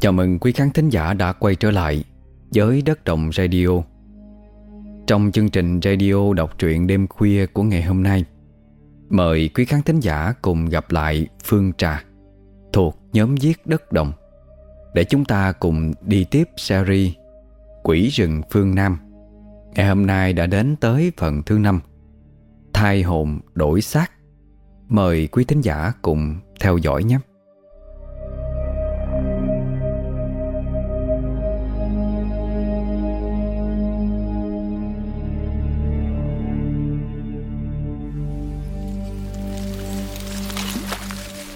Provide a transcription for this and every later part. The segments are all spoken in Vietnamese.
Chào mừng quý khán thính giả đã quay trở lại với Đất Đồng Radio. Trong chương trình radio đọc truyện đêm khuya của ngày hôm nay, Mời quý khán thính giả cùng gặp lại Phương Trà Thuộc nhóm viết Đất Đồng Để chúng ta cùng đi tiếp series Quỷ rừng phương Nam. Ngày hôm nay đã đến tới phần thứ năm, Thai hồn đổi xác. Mời quý thính giả cùng theo dõi nhé.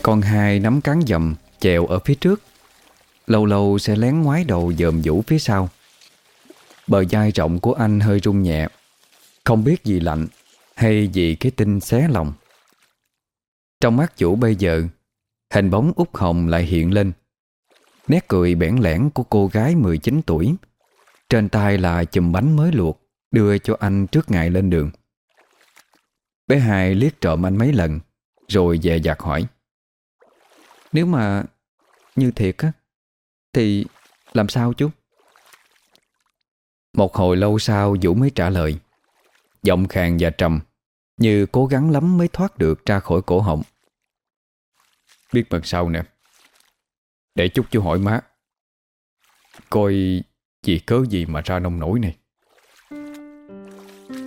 Con hai nắm cán dầm, Chèo ở phía trước. Lâu lâu sẽ lén ngoái đầu dòm vũ phía sau. Bờ vai rộng của anh hơi rung nhẹ. Không biết gì lạnh Hay vì cái tinh xé lòng. Trong mắt chủ bây giờ, Hình bóng út hồng lại hiện lên. Nét cười bẽn lẽn của cô gái 19 tuổi. Trên tay là chùm bánh mới luộc, Đưa cho anh trước ngày lên đường. Bé hai liếc trộm anh mấy lần, Rồi dè dặt hỏi. Nếu mà như thiệt á Thì làm sao chú? Một hồi lâu sau Vũ mới trả lời. Giọng khàn và trầm Như cố gắng lắm mới thoát được ra khỏi cổ họng. Biết bằng sau nè. Để chút chú hỏi má. Coi vì cớ gì mà ra nông nổi này?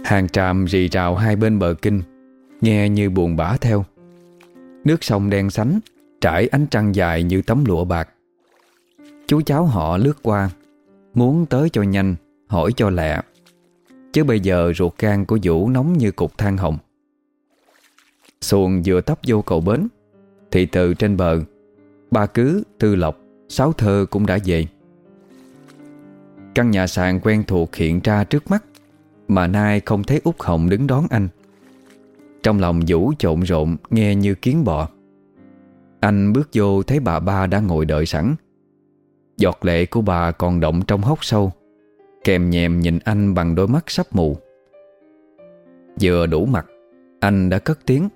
Hàng tràm rì rào hai bên bờ kinh Nghe như buồn bã theo. Nước sông đen sánh Trải ánh trăng dài như tấm lụa bạc. Chú cháu họ lướt qua Muốn tới cho nhanh Hỏi cho lẹ. Chứ bây giờ ruột gan của Vũ nóng như cục than hồng. Xuồng vừa tấp vô cầu bến Thì từ trên bờ Ba cứ, tư lộc, sáu thơ cũng đã về. Căn nhà sàn quen thuộc hiện ra trước mắt Mà nay không thấy út Hồng đứng đón anh. Trong lòng Vũ trộn rộn nghe như kiến bọ anh bước vô thấy bà ba đã ngồi đợi sẵn. Giọt lệ của bà còn động trong hốc sâu Kèm nhèm nhìn anh bằng đôi mắt sắp mù. Vừa đủ mặt Anh đã cất tiếng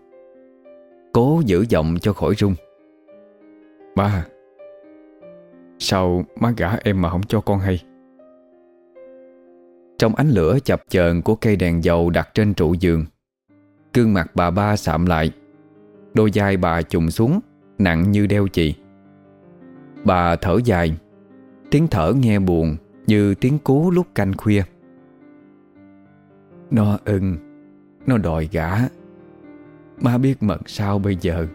Cố giữ giọng cho khỏi rung. Ba Sao má gả em mà không cho con hay? Trong ánh lửa chập chờn của cây đèn dầu đặt trên trụ giường Cương mặt bà ba sạm lại Đôi vai bà trùng xuống Nặng như đeo chì. Bà thở dài, Tiếng thở nghe buồn như tiếng cú lúc canh khuya. Nó ưng, Nó đòi gã Má biết mận sao bây giờ?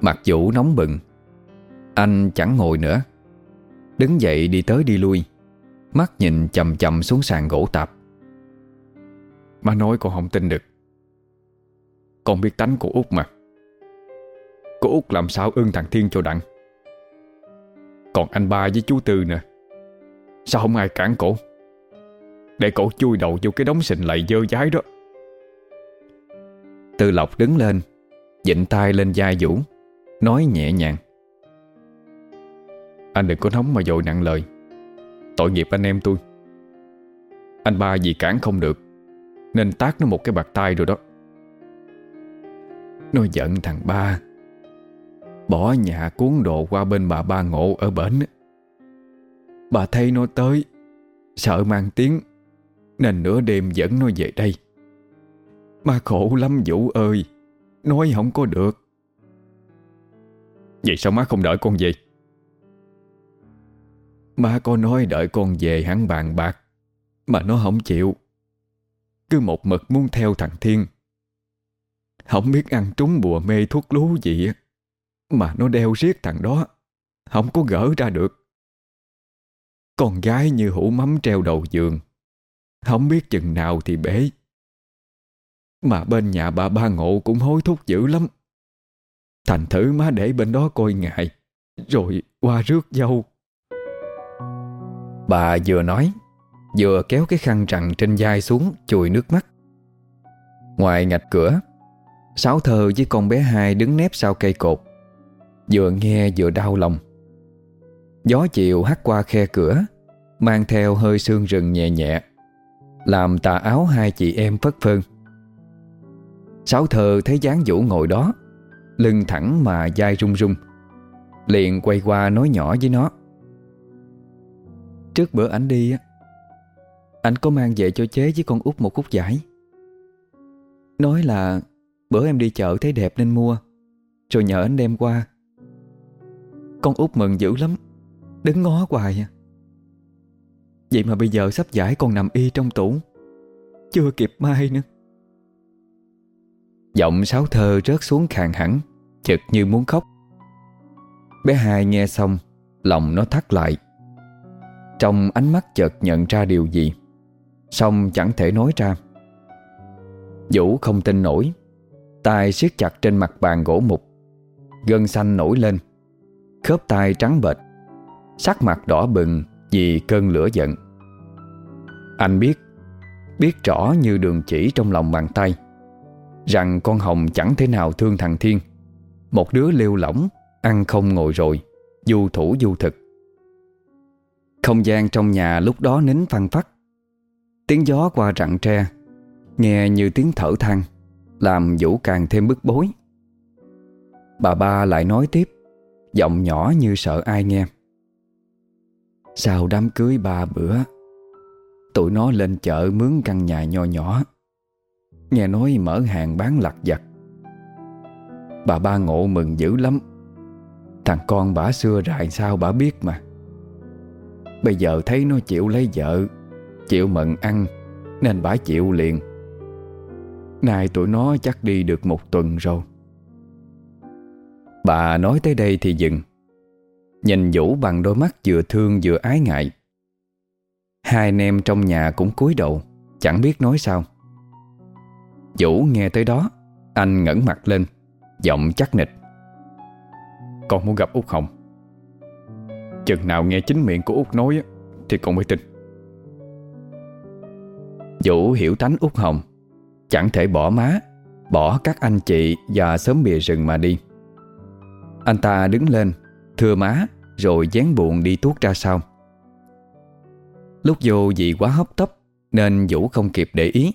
Mặt vũ nóng bừng. Anh chẳng ngồi nữa. Đứng dậy đi tới đi lui. Mắt nhìn chầm chầm xuống sàn gỗ tạp. Má nói con không tin được. Con biết tánh của út mà. Cô út làm sao ưng thằng Thiên cho đặng? Còn anh ba với chú Tư nè. Sao không ai cản cổ? Để cổ chui đầu vô cái đống sình lầy dơ dái đó. Tư Lộc đứng lên Dịnh tay lên vai Vũ, Nói nhẹ nhàng. Anh đừng có nóng mà dội nặng lời. Tội nghiệp anh em tôi. Anh ba vì cản không được, Nên tác nó một cái bạc tay rồi đó. Nó giận thằng ba. Bỏ nhà cuốn đồ qua bên bà ba ngộ ở bển. Bà thấy nó tới, Sợ mang tiếng, Nên nửa đêm dẫn nó về đây. Mà khổ lắm Vũ ơi, Nói không có được. Vậy sao má không đợi con về? Má có nói đợi con về hắn bàn bạc, Mà nó không chịu. Cứ một mực muốn theo thằng Thiên. Không biết ăn trúng bùa mê thuốc lú gì á. Mà nó đeo riết thằng đó. Không có gỡ ra được. Con gái như hũ mắm treo đầu giường. Không biết chừng nào thì bể. Mà bên nhà bà ba ngộ cũng hối thúc dữ lắm. Thành thử má để bên đó coi ngại Rồi qua rước dâu. Bà vừa nói, Vừa kéo cái khăn rằn trên vai xuống, Chùi nước mắt. Ngoài ngạch cửa, Sáu thơ với con bé hai đứng nép sau cây cột. Vừa nghe vừa đau lòng. Gió chiều hắt qua khe cửa, Mang theo hơi sương rừng nhẹ nhẹ, Làm tà áo hai chị em phất phơn. Sáu thơ thấy dáng vũ ngồi đó, Lưng thẳng mà dai rung rung Liền quay qua nói nhỏ với nó. Trước bữa ảnh đi á, Anh có mang về cho chế với con út một khúc giải. Nói là Bữa em đi chợ thấy đẹp nên mua, Rồi nhờ anh đem qua. Con út mừng dữ lắm. Đứng ngó hoài à. Vậy mà bây giờ sắp giải con nằm y trong tủ. Chưa kịp mai nữa. Giọng sáo thơ rớt xuống khàn hẳn, Chực như muốn khóc. Bé hai nghe xong, Lòng nó thắt lại. Trong ánh mắt chợt nhận ra điều gì Xong chẳng thể nói ra. Vũ không tin nổi, tay siết chặt trên mặt bàn gỗ mục, Gân xanh nổi lên. Khớp tay trắng bệch. Sắc mặt đỏ bừng vì cơn lửa giận. Anh biết Biết rõ như đường chỉ trong lòng bàn tay, Rằng con Hồng chẳng thể nào thương thằng Thiên. Một đứa lêu lỏng, Ăn không ngồi rồi, Du thủ du thực. Không gian trong nhà lúc đó nín phăng phắc. Tiếng gió qua rặng tre, Nghe như tiếng thở than, Làm Vũ càng thêm bức bối. Bà ba lại nói tiếp. Giọng nhỏ như sợ ai nghe. Sau đám cưới ba bữa, Tụi nó lên chợ mướn căn nhà nho nhỏ. Nghe nói mở hàng bán lặt vặt. Bà ba ngộ mừng dữ lắm. Thằng con bả xưa rài sao bả biết mà. Bây giờ thấy nó chịu lấy vợ, Chịu mận ăn, Nên bả chịu liền. Nay tụi nó chắc đi được một tuần rồi. Bà nói tới đây thì dừng. Nhìn Vũ bằng đôi mắt vừa thương vừa ái ngại. Hai anh em trong nhà cũng cúi đầu, Chẳng biết nói sao. Vũ nghe tới đó, Anh ngẩng mặt lên, Giọng chắc nịch. Con muốn gặp Út Hồng. Chừng nào nghe chính miệng của Út nói Thì con mới tin. Vũ hiểu tánh Út Hồng, Chẳng thể bỏ má, Bỏ các anh chị và sớm bìa rừng mà đi. Anh ta đứng lên Thưa má Rồi dán buồn đi tuốt ra sau. Lúc vô vì quá hấp tấp Nên Vũ không kịp để ý.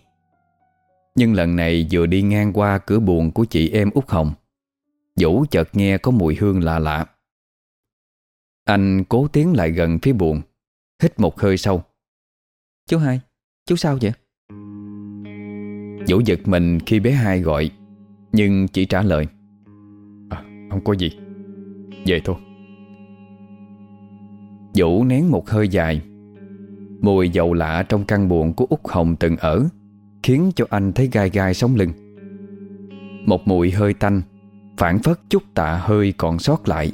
Nhưng lần này vừa đi ngang qua cửa buồn của chị em út Hồng Vũ chợt nghe có mùi hương lạ lạ. Anh cố tiến lại gần phía buồn Hít một hơi sâu. Chú hai, chú sao vậy? Vũ giật mình khi bé hai gọi Nhưng chỉ trả lời. Không có gì. Về thôi. Vũ nén một hơi dài. Mùi dầu lạ trong căn buồn của Út Hồng từng ở, Khiến cho anh thấy gai gai sống lưng. Một mùi hơi tanh, Phản phất chút tạ hơi còn sót lại,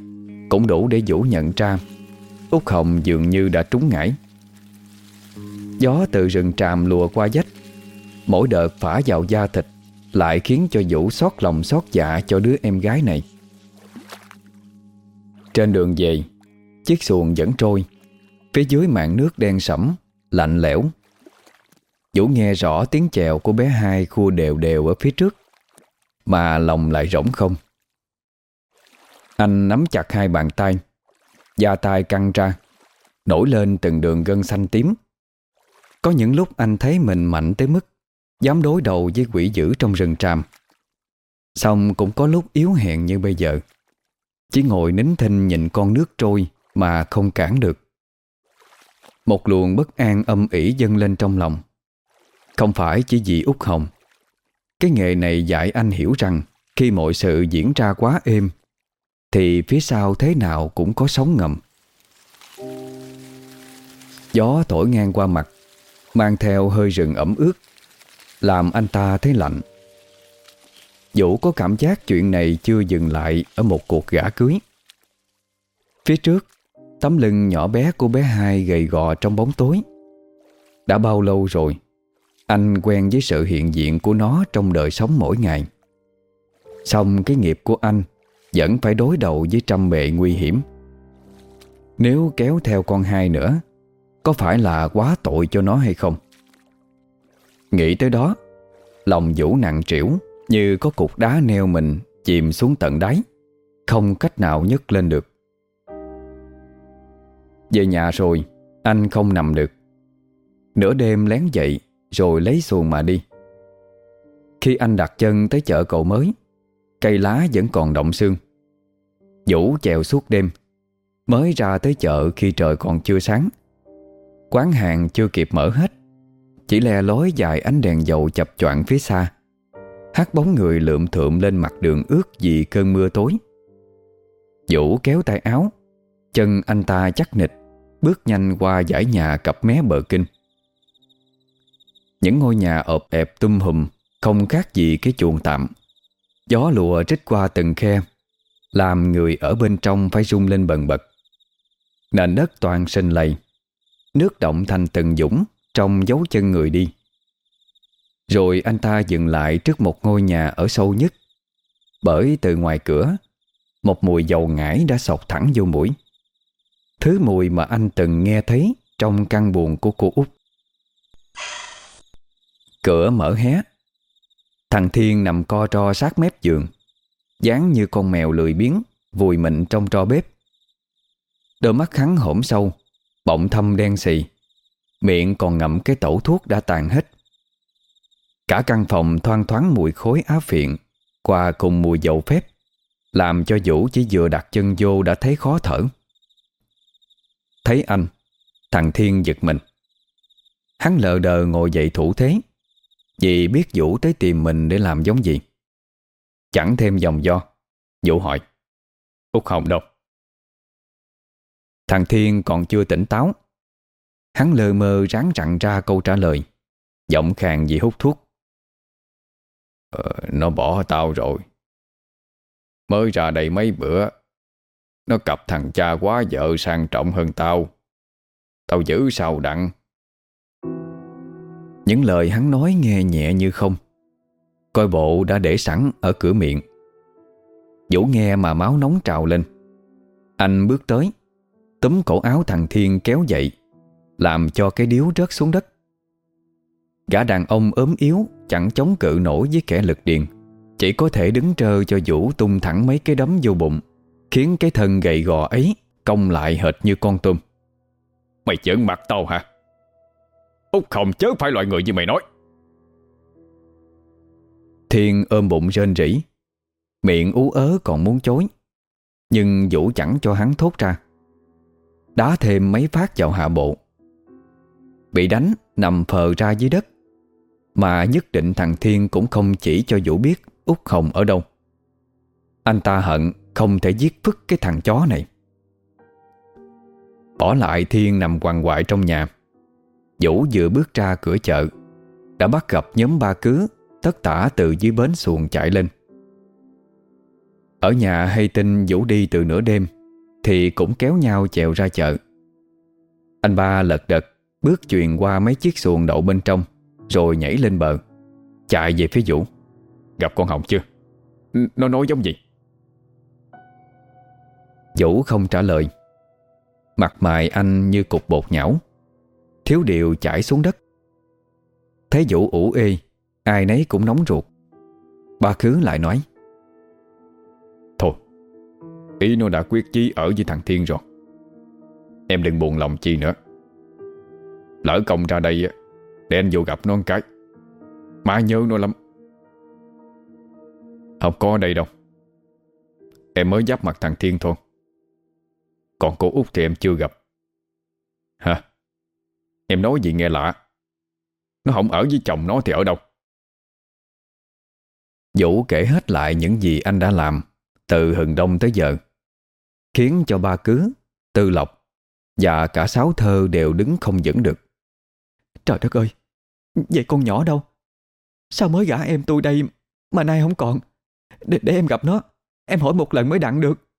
Cũng đủ để Vũ nhận ra Út Hồng dường như đã trúng ngải. Gió từ rừng tràm lùa qua dách, Mỗi đợt phả vào da thịt Lại khiến cho Vũ xót lòng xót dạ cho đứa em gái này. Trên đường về, Chiếc xuồng vẫn trôi. Phía dưới mạng nước đen sẫm, Lạnh lẽo. Vũ nghe rõ tiếng chèo của bé hai Khua đều đều ở phía trước, Mà lòng lại rỗng không. Anh nắm chặt hai bàn tay, Da tay căng ra, Nổi lên từng đường gân xanh tím. Có những lúc anh thấy mình mạnh tới mức Dám đối đầu với quỷ dữ trong rừng tràm. Xong cũng có lúc yếu hèn như bây giờ. Chỉ ngồi nín thinh nhìn con nước trôi Mà không cản được. Một luồng bất an âm ỉ dâng lên trong lòng. Không phải chỉ vì út hồng. Cái nghề này dạy anh hiểu rằng Khi mọi sự diễn ra quá êm, Thì phía sau thế nào cũng có sóng ngầm. Gió thổi ngang qua mặt, Mang theo hơi rừng ẩm ướt, Làm anh ta thấy lạnh. Vũ có cảm giác chuyện này chưa dừng lại Ở một cuộc gã cưới. Phía trước, Tấm lưng nhỏ bé của bé hai gầy gò trong bóng tối. Đã bao lâu rồi, Anh quen với sự hiện diện của nó trong đời sống mỗi ngày. Xong cái nghiệp của anh Vẫn phải đối đầu với trăm bệ nguy hiểm. Nếu kéo theo con hai nữa, Có phải là quá tội cho nó hay không? Nghĩ tới đó, Lòng vũ nặng trĩu. Như có cục đá neo mình Chìm xuống tận đáy, Không cách nào nhấc lên được. Về nhà rồi, Anh không nằm được. Nửa đêm lén dậy, Rồi lấy xuồng mà đi. Khi anh đặt chân tới chợ cậu mới, Cây lá vẫn còn động xương Vũ chèo suốt đêm, Mới ra tới chợ khi trời còn chưa sáng. Quán hàng chưa kịp mở hết, Chỉ le lối dài ánh đèn dầu chập choạng phía xa. Hát bóng người lượm thượm lên mặt đường ướt vì cơn mưa tối. Vũ kéo tay áo, Chân anh ta chắc nịch, Bước nhanh qua dãy nhà cặp mé bờ kinh. Những ngôi nhà ộp ẹp tum hùm, Không khác gì cái chuồng tạm. Gió lùa trích qua từng khe, Làm người ở bên trong phải rung lên bần bật. Nền đất toàn sinh lầy, Nước động thành từng dũng Trong dấu chân người đi. Rồi anh ta dừng lại trước một ngôi nhà ở sâu nhất. Bởi từ ngoài cửa, Một mùi dầu ngải đã sọc thẳng vô mũi. Thứ mùi mà anh từng nghe thấy Trong căn buồn của cô út. Cửa mở hé. Thằng Thiên nằm co ro sát mép giường, dáng như con mèo lười biếng, Vùi mịn trong tro bếp. Đôi mắt hắn hổm sâu, Bọng thâm đen xì, Miệng còn ngậm cái tẩu thuốc đã tàn hết. Cả căn phòng thoang thoáng mùi khối á phiện Qua cùng mùi dầu phép, Làm cho Vũ chỉ vừa đặt chân vô đã thấy khó thở. Thấy anh, Thằng Thiên giật mình. Hắn lờ đờ ngồi dậy thủ thế, Vì biết Vũ tới tìm mình để làm giống gì. Chẳng thêm dòng do, Vũ hỏi Út Hồng đâu? Thằng Thiên còn chưa tỉnh táo, Hắn lơ mơ ráng rặn ra câu trả lời, Giọng khàn vì hút thuốc ờ, Nó bỏ tao rồi. Mới ra đây mấy bữa Nó cặp thằng cha quá vợ sang trọng hơn tao. Tao giữ sao đặng? Những lời hắn nói nghe nhẹ như không. Coi bộ đã để sẵn ở cửa miệng. Vũ nghe mà máu nóng trào lên. Anh bước tới Túm cổ áo thằng Thiên kéo dậy Làm cho cái điếu rớt xuống đất. Gã đàn ông ốm yếu, Chẳng chống cự nổi với kẻ lực điện Chỉ có thể đứng trơ cho Vũ tung thẳng mấy cái đấm vô bụng, Khiến cái thân gầy gò ấy Cong lại hệt như con tôm. Mày chớn mặt tao hả? Út không chớ phải loại người như mày nói. Thiên ôm bụng rên rỉ, Miệng ú ớ còn muốn chối, Nhưng Vũ chẳng cho hắn thốt ra. Đá thêm mấy phát vào hạ bộ. Bị đánh, nằm phờ ra dưới đất. Mà nhất định thằng Thiên cũng không chỉ cho Vũ biết Út Hồng ở đâu. Anh ta hận không thể giết phức cái thằng chó này. Bỏ lại Thiên nằm quằn quại trong nhà. Vũ vừa bước ra cửa chợ, Đã bắt gặp nhóm ba cứ Tất tả từ dưới bến xuồng chạy lên. Ở nhà hay tin Vũ đi từ nửa đêm, thì cũng kéo nhau chèo ra chợ. Anh ba lật đật Bước chuyền qua mấy chiếc xuồng đậu bên trong. Rồi nhảy lên bờ, Chạy về phía Vũ. Gặp con Hồng chưa? Nó nói giống gì? Vũ không trả lời. Mặt mày anh như cục bột nhão, Thiếu điều chảy xuống đất. Thấy Vũ ủ ê, Ai nấy cũng nóng ruột. Ba khứ lại nói, thôi, Ý nó đã quyết chí ở với thằng Thiên rồi. Em đừng buồn lòng chi nữa. Lỡ công ra đây để anh vô gặp nó một cái. Má nhớ nó lắm. Không có ở đây đâu. Em mới giáp mặt thằng Thiên thôi. Còn cô út thì em chưa gặp. Hả? Em nói gì nghe lạ. Nó không ở với chồng nó thì ở đâu? Vũ kể hết lại những gì anh đã làm Từ hừng đông tới giờ Khiến cho ba cứ, tư lộc Và cả sáu thơ đều đứng không vững được. Trời đất ơi Vậy con nhỏ đâu? Sao mới gả em tôi đây Mà nay không còn? Để, để em gặp nó Em hỏi một lần mới đặng được.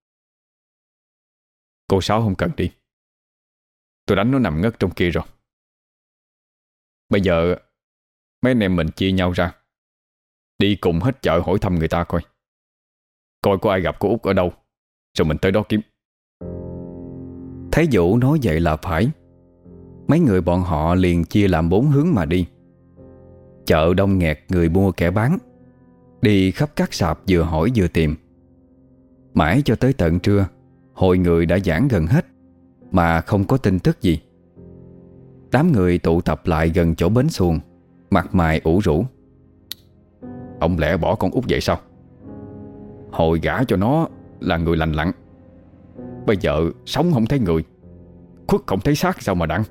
Cô Sáu không cần đi. Tôi đánh nó nằm ngất trong kia rồi. Bây giờ Mấy anh em mình chia nhau ra. Đi cùng hết chợ hỏi thăm người ta coi. Coi có ai gặp cô Út ở đâu rồi mình tới đó kiếm. Thấy Vũ nói vậy là phải Mấy người bọn họ liền chia làm bốn hướng mà đi. Chợ đông nghẹt, người mua kẻ bán. Đi khắp các sạp vừa hỏi vừa tìm. Mãi cho tới tận trưa, Hội người đã giãn gần hết, Mà không có tin tức gì. Đám người tụ tập lại gần chỗ bến xuồng, Mặt mày ủ rũ. Ông lẽ bỏ con út vậy sao? Hồi gả cho nó là người lành lặng Bây giờ sống không thấy người, Khuất không thấy xác sao mà đặng?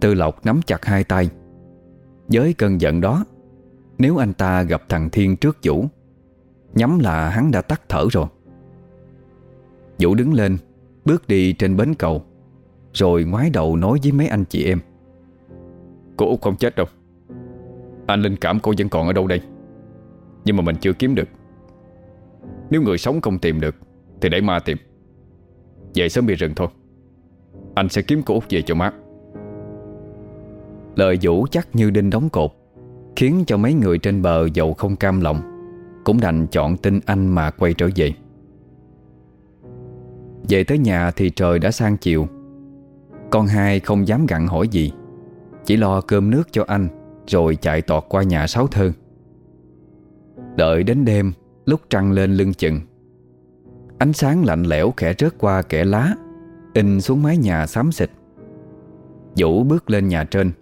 Tư Lộc nắm chặt hai tay. Với cơn giận đó, Nếu anh ta gặp thằng Thiên trước Vũ, Nhắm là hắn đã tắt thở rồi. Vũ đứng lên, Bước đi trên bến cầu, Rồi ngoái đầu nói với mấy anh chị em. Cô Út không chết đâu. Anh linh cảm cô vẫn còn ở đâu đây? Nhưng mà mình chưa kiếm được. Nếu người sống không tìm được, Thì để ma tìm. Về sớm bị rừng thôi. Anh sẽ kiếm cô Út về cho má. Lời Vũ chắc như đinh đóng cột, Khiến cho mấy người trên bờ dầu không cam lòng, Cũng đành chọn tin anh mà quay trở về. Về tới nhà thì trời đã sang chiều. Con hai không dám gặn hỏi gì, Chỉ lo cơm nước cho anh, Rồi chạy tọt qua nhà sáu thơ. Đợi đến đêm, Lúc trăng lên lưng chừng, Ánh sáng lạnh lẽo khẽ rớt qua kẻ lá, In xuống mái nhà xám xịt. Vũ bước lên nhà trên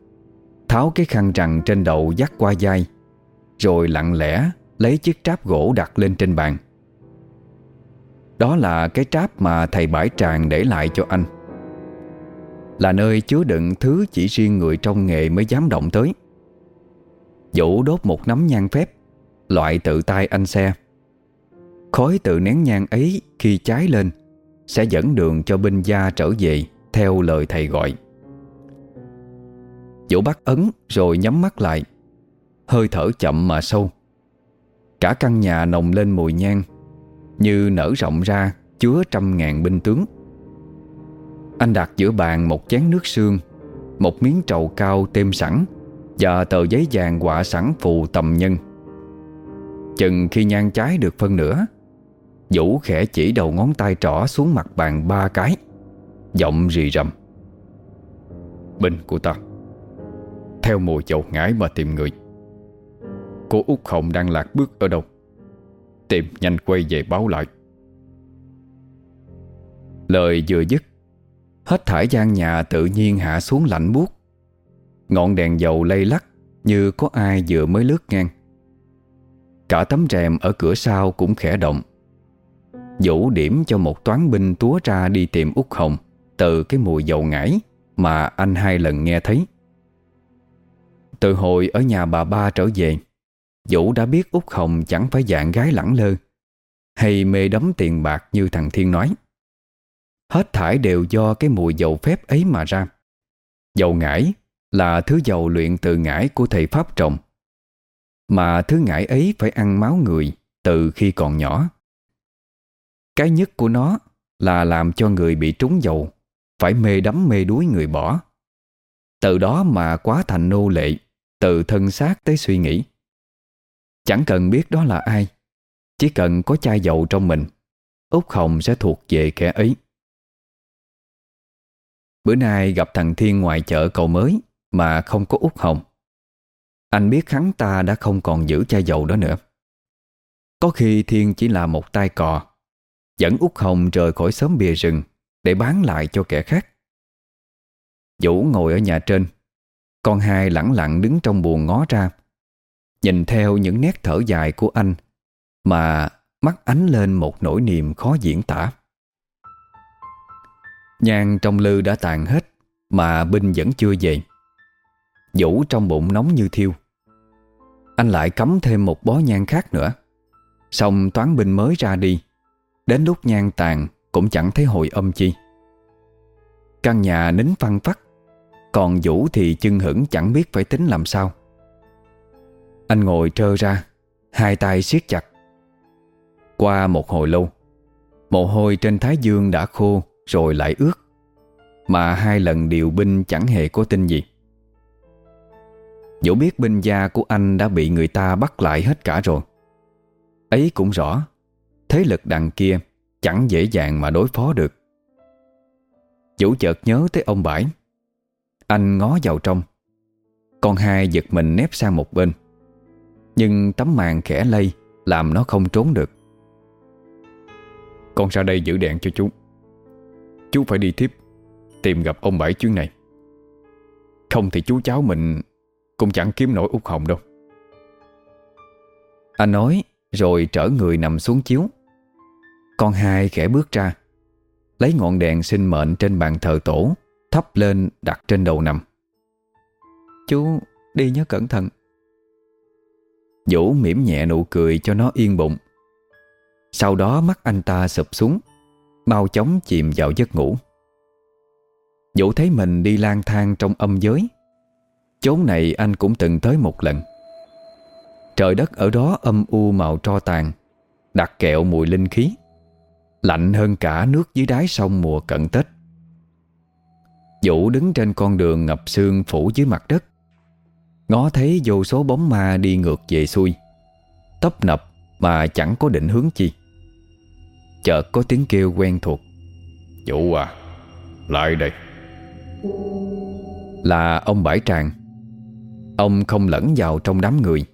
Tháo cái khăn rằn trên đầu dắt qua vai, Rồi lặng lẽ Lấy chiếc tráp gỗ đặt lên trên bàn. Đó là cái tráp mà thầy Bãi Tràng để lại cho anh. Là nơi chứa đựng thứ chỉ riêng người trong nghề mới dám động tới. Vũ đốt một nắm nhang phép, Loại tự tay anh xe. Khói tự nén nhang ấy khi cháy lên Sẽ dẫn đường cho binh gia trở về Theo lời thầy gọi. Vũ bắt ấn rồi nhắm mắt lại. Hơi thở chậm mà sâu. Cả căn nhà nồng lên mùi nhang, Như nở rộng ra Chứa trăm ngàn binh tướng. Anh đặt giữa bàn một chén nước sương, Một miếng trầu cao tem sẵn Và tờ giấy vàng quạ sẵn phù tầm nhân. Chừng khi nhang cháy được phân nửa, Vũ khẽ chỉ đầu ngón tay trỏ xuống mặt bàn ba cái, Giọng rì rầm. Binh của ta theo mùi dầu ngải mà tìm người. Cô út Hồng đang lạc bước ở đâu? Tìm nhanh quay về báo lại. Lời vừa dứt, Hết thải gian nhà tự nhiên hạ xuống lạnh buốt. Ngọn đèn dầu lay lắc Như có ai vừa mới lướt ngang. Cả tấm rèm ở cửa sau cũng khẽ động. Vũ điểm cho một toán binh túa ra đi tìm út Hồng Từ cái mùi dầu ngải Mà anh hai lần nghe thấy. Từ hồi ở nhà bà ba trở về. Vũ đã biết út Hồng chẳng phải dạng gái lẳng lơ. Hay mê đắm tiền bạc như thằng Thiên nói. Hết thải đều do cái mùi dầu phép ấy mà ra. Dầu ngải là thứ dầu luyện từ ngải của thầy Pháp trồng. Mà thứ ngải ấy phải ăn máu người từ khi còn nhỏ. Cái nhất của nó là làm cho người bị trúng dầu, Phải mê đắm mê đuối người bỏ. Từ đó mà quá thành nô lệ. Từ thân xác tới suy nghĩ. Chẳng cần biết đó là ai, Chỉ cần có chai dầu trong mình Út Hồng sẽ thuộc về kẻ ấy. Bữa nay gặp thằng Thiên ngoài chợ cầu mới Mà không có Út Hồng. Anh biết hắn ta đã không còn giữ chai dầu đó nữa. Có khi Thiên chỉ là một tay cò, Dẫn Út Hồng rời khỏi xóm bìa rừng Để bán lại cho kẻ khác. Vũ ngồi ở nhà trên con hai lẳng lặng đứng trong buồn ngó ra, Nhìn theo những nét thở dài của anh, Mà mắt ánh lên một nỗi niềm khó diễn tả. Nhang trong lư đã tàn hết, Mà binh vẫn chưa về. Vũ trong bụng nóng như thiêu. Anh lại cắm thêm một bó nhang khác nữa. Xong toán binh mới ra đi. Đến lúc nhang tàn, Cũng chẳng thấy hồi âm chi. Căn nhà nín phăng phắc còn Vũ thì chân hững chẳng biết phải tính làm sao. Anh ngồi trơ ra, Hai tay siết chặt. Qua một hồi lâu, Mồ hôi trên thái dương đã khô Rồi lại ướt, Mà hai lần điều binh chẳng hề có tin gì. Vũ biết binh gia của anh đã bị người ta bắt lại hết cả rồi. Ấy cũng rõ, Thế lực đằng kia Chẳng dễ dàng mà đối phó được. Vũ chợt nhớ tới ông Bãi. Anh ngó vào trong. Con hai giật mình nép sang một bên. Nhưng tấm màn khẽ lây Làm nó không trốn được. Con ra đây giữ đèn cho chú. Chú phải đi tiếp, Tìm gặp ông Bảy chuyến này. Không thì chú cháu mình Cũng chẳng kiếm nổi út hồng đâu. Anh nói, rồi trở người nằm xuống chiếu. Con hai khẽ bước ra, Lấy ngọn đèn sinh mệnh trên bàn thờ tổ. Thắp lên đặt trên đầu nằm. Chú đi nhớ cẩn thận. Vũ mỉm nhẹ nụ cười cho nó yên bụng. Sau đó mắt anh ta sụp xuống, Mau chóng chìm vào giấc ngủ. Vũ thấy mình đi lang thang trong âm giới. Chốn này anh cũng từng tới một lần. Trời đất ở đó âm u màu tro tàn, đặc kẹo mùi linh khí, Lạnh hơn cả nước dưới đáy sông mùa cận Tết. Vũ đứng trên con đường ngập sương phủ dưới mặt đất. Ngó thấy vô số bóng ma đi ngược về xuôi. Tấp nập mà chẳng có định hướng chi. Chợt có tiếng kêu quen thuộc. Vũ à Lại đây. Là ông Bãi Tràng. Ông không lẫn vào trong đám người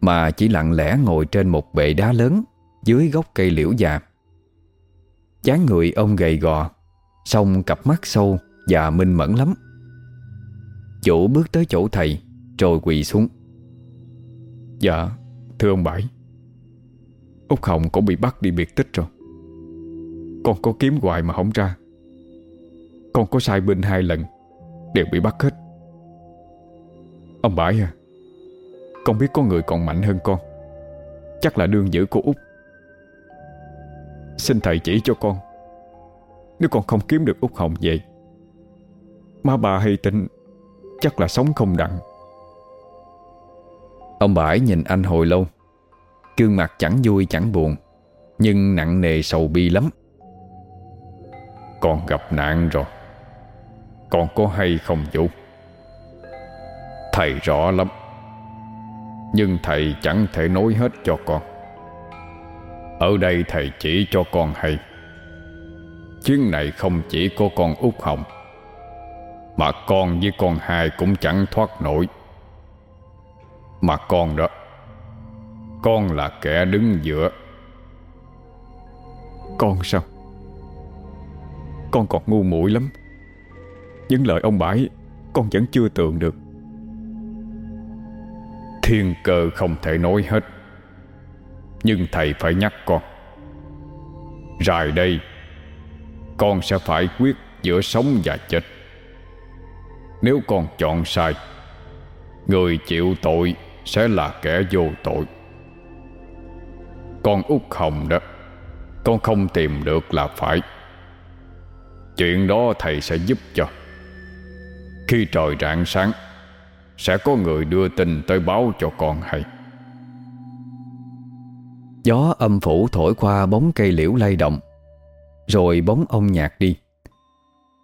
Mà chỉ lặng lẽ ngồi trên một bệ đá lớn Dưới gốc cây liễu già. Dáng người ông gầy gò Xong cặp mắt sâu và minh mẫn lắm. Chủ bước tới chỗ thầy Rồi quỳ xuống. Dạ thưa ông bảy. Úc Hồng cũng bị bắt đi biệt tích rồi. Con có kiếm hoài mà không ra. Con có sai binh hai lần, Đều bị bắt hết. Ông bảy à Con biết có người còn mạnh hơn con. Chắc là đương giữ của Úc. Xin thầy chỉ cho con. Nếu con không kiếm được Úc Hồng vậy. Má bà hay tin, Chắc là sống không đặng. Ông Bãi nhìn anh hồi lâu. Cương mặt chẳng vui, chẳng buồn, Nhưng nặng nề sầu bi lắm. Con gặp nạn rồi. Con có hay không Vũ? Thầy rõ lắm. Nhưng thầy chẳng thể nói hết cho con. Ở đây thầy chỉ cho con hay. Chuyến này không chỉ có con út Hồng. Mà con với con hai cũng chẳng thoát nổi. Mà con đó Con là kẻ đứng giữa. Con sao? Con còn ngu muội lắm. Những lời ông bãi Con vẫn chưa tưởng được. Thiên cơ không thể nói hết Nhưng thầy phải nhắc con. Rài đây Con sẽ phải quyết giữa sống và chết nếu con chọn sai, Người chịu tội Sẽ là kẻ vô tội. Con út hồng đó, Con không tìm được là phải. Chuyện đó thầy sẽ giúp cho. Khi trời rạng sáng, sẽ có người đưa tin tới báo cho con hay. Gió âm phủ thổi qua bóng cây liễu lay động, Rồi bóng ông nhạt đi.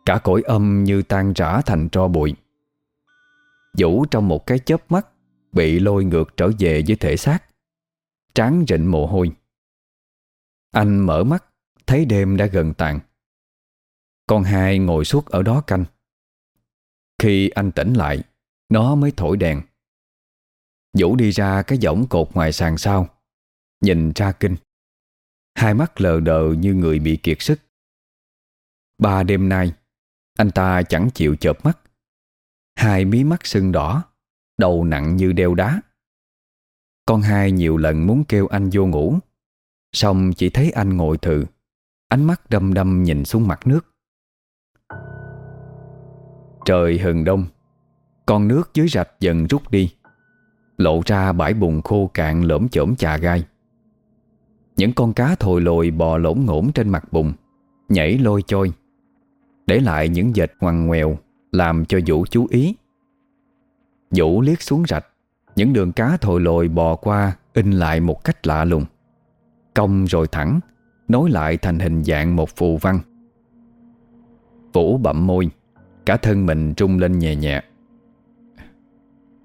Cả cõi âm như tan rã thành tro bụi. Vũ trong một cái chớp mắt Bị lôi ngược trở về với thể xác Tráng rịnh mồ hôi. Anh mở mắt, Thấy đêm đã gần tàn. Con hai ngồi suốt ở đó canh. Khi anh tỉnh lại, nó mới thổi đèn. Vũ đi ra cái võng cột ngoài sàn sau, Nhìn ra kinh. Hai mắt lờ đờ như người bị kiệt sức. Ba đêm nay anh ta chẳng chịu chợp mắt. Hai mí mắt sưng đỏ, Đầu nặng như đeo đá. Con hai nhiều lần muốn kêu anh vô ngủ. Xong chỉ thấy anh ngồi thừ, Ánh mắt đâm đâm nhìn xuống mặt nước. Trời hừng đông, con nước dưới rạch dần rút đi, Lộ ra bãi bùn khô cạn lởm chởm chà gai. Những con cá thồi lồi bò lổn ngổn trên mặt bùn, Nhảy lôi trôi để lại những vệt ngoằn ngoèo Làm cho Vũ chú ý. Vũ liếc xuống rạch Những đường cá thồi lồi bò qua In lại một cách lạ lùng. Cong rồi thẳng Nối lại thành hình dạng một phù văn. Vũ bậm môi Cả thân mình trung lên nhẹ nhẹ.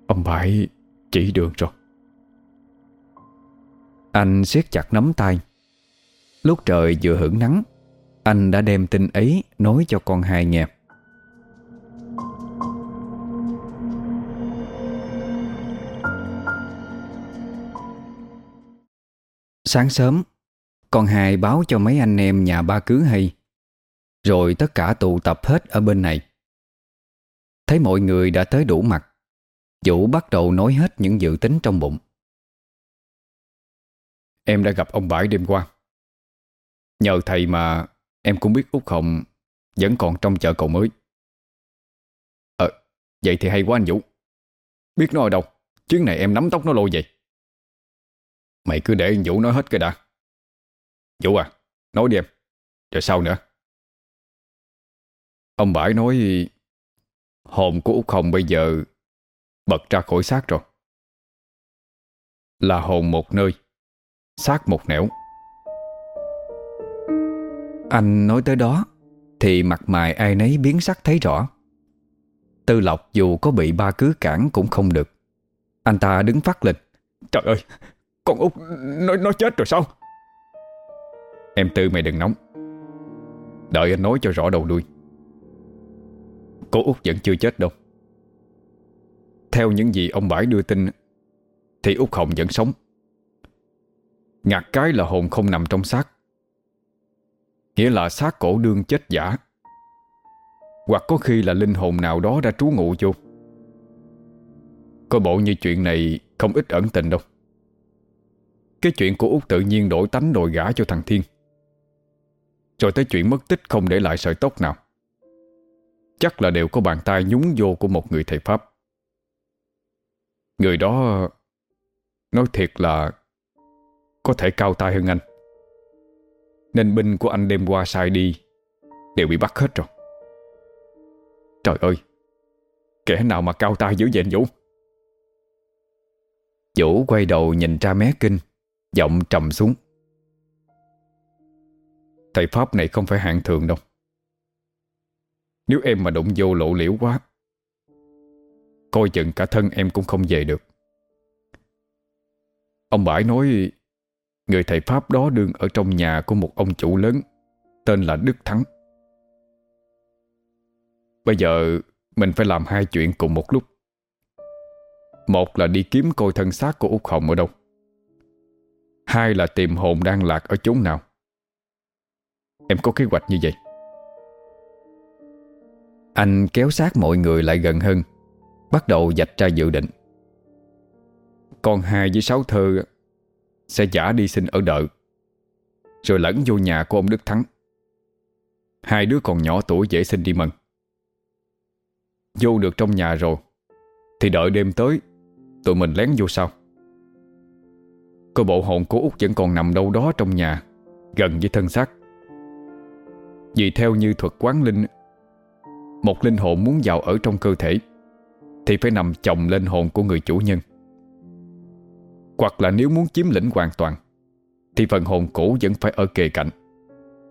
Ông phải chỉ đường rồi. Anh siết chặt nắm tay. Lúc trời vừa hưởng nắng anh đã đem tin ấy nói cho con hai nghe. Sáng sớm, Con hai báo cho mấy anh em nhà ba cứ hay. Rồi tất cả tụ tập hết ở bên này. Thấy mọi người đã tới đủ mặt, Vũ bắt đầu nói hết những dự tính trong bụng. Em đã gặp ông Bãi đêm qua. Nhờ thầy mà em cũng biết Út Hồng Vẫn còn trong chợ cầu mới. Ờ Vậy thì hay quá anh Vũ. Biết nó ở đâu? Chuyến này em nắm tóc nó lôi vậy Mày cứ để anh Vũ nói hết cái đã. Vũ à Nói đi em. Rồi sao nữa. Ông Bãi nói, Hồn của Út Hồng bây giờ Bật ra khỏi xác rồi. Là hồn một nơi, xác một nẻo. Anh nói tới đó Thì mặt mày ai nấy biến sắc thấy rõ. Tư Lộc dù có bị ba cứ cản cũng không được. Anh ta đứng phát lịch. Trời ơi Con út nó, nó chết rồi sao? Em Tư mày đừng nóng. Đợi anh nói cho rõ đầu đuôi. Cô út vẫn chưa chết đâu. Theo những gì ông Bãi đưa tin Thì út Hồng vẫn sống. Ngạc cái là hồn không nằm trong xác. Nghĩa là xác cổ đương chết giả. Hoặc có khi là linh hồn nào đó đã trú ngụ vô. Coi bộ như chuyện này không ít ẩn tình đâu. Cái chuyện của út tự nhiên đổi tánh đổi gã cho thằng Thiên. Rồi tới chuyện mất tích không để lại sợi tóc nào. Chắc là đều có bàn tay nhúng vô của một người thầy Pháp. Người đó Nói thiệt là Có thể cao tay hơn anh. Nên binh của anh đêm qua sai đi. Đều bị bắt hết rồi. Trời ơi! Kẻ nào mà cao tay dữ vậy anh Vũ? Vũ quay đầu nhìn ra mé kinh, Giọng trầm xuống. Thầy Pháp này không phải hạng thường đâu. Nếu em mà đụng vô lộ liễu quá, Coi chừng cả thân em cũng không về được. Ông Bãi nói Người thầy Pháp đó đương ở trong nhà của một ông chủ lớn, Tên là Đức Thắng. Bây giờ mình phải làm hai chuyện cùng một lúc. Một là đi kiếm coi thân xác của Út Hồng ở đâu. Hai là tìm hồn đang lạc ở chốn nào. Em có kế hoạch như vậy? Anh kéo sát mọi người lại gần hơn, Bắt đầu dạch ra dự định. Con hai với sáu thơ sẽ giả đi xin ở đợi Rồi lẫn vô nhà của ông Đức Thắng. Hai đứa còn nhỏ tuổi dễ xin đi mừng. Vô được trong nhà rồi, Thì đợi đêm tới, Tụi mình lén vô sau. Cô bộ hồn của Út vẫn còn nằm đâu đó trong nhà, Gần với thân xác. Vì theo như thuật quán linh, Một linh hồn muốn vào ở trong cơ thể, Thì phải nằm chồng lên hồn của người chủ nhân. Hoặc là nếu muốn chiếm lĩnh hoàn toàn, Thì phần hồn cũ vẫn phải ở kề cạnh,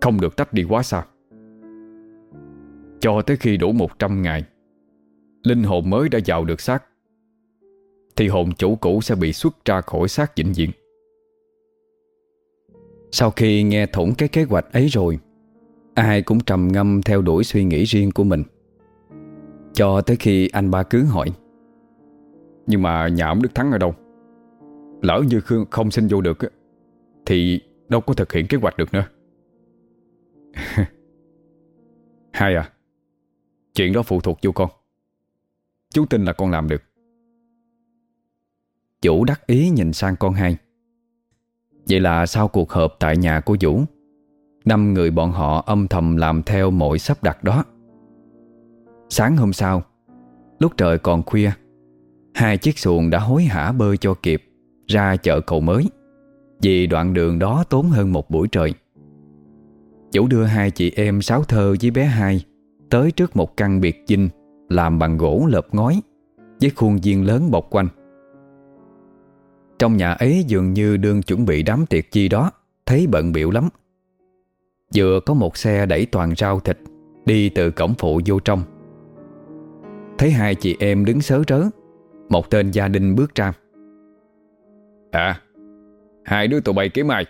Không được tách đi quá xa. Cho tới khi đủ 100 ngày, Linh hồn mới đã vào được xác, Thì hồn chủ cũ sẽ bị xuất ra khỏi xác vĩnh viễn. Sau khi nghe thủng cái kế hoạch ấy rồi, Ai cũng trầm ngâm theo đuổi suy nghĩ riêng của mình. Cho tới khi anh ba cứ hỏi, Nhưng mà nhà ông Đức Thắng ở đâu? Lỡ như Khương không xin vô được Thì đâu có thực hiện kế hoạch được nữa. Hai à Chuyện đó phụ thuộc vô con. Chú tin là con làm được. Vũ đắc ý nhìn sang con hai. Vậy là sau cuộc họp tại nhà của Vũ, Năm người bọn họ âm thầm làm theo mọi sắp đặt đó. Sáng hôm sau, Lúc trời còn khuya, Hai chiếc xuồng đã hối hả bơi cho kịp. Ra chợ cầu mới. Vì đoạn đường đó tốn hơn một buổi trời. Chủ đưa hai chị em Sáu Thơ với bé hai Tới trước một căn biệt dinh Làm bằng gỗ lợp ngói Với khuôn viên lớn bọc quanh. Trong nhà ấy dường như đương chuẩn bị đám tiệc chi đó, Thấy bận biểu lắm. Vừa có một xe đẩy toàn rau thịt Đi từ cổng phụ vô trong. Thấy hai chị em đứng sớ rớ, Một tên gia đình bước ra. À Hai đứa tụi bay kiếm ai?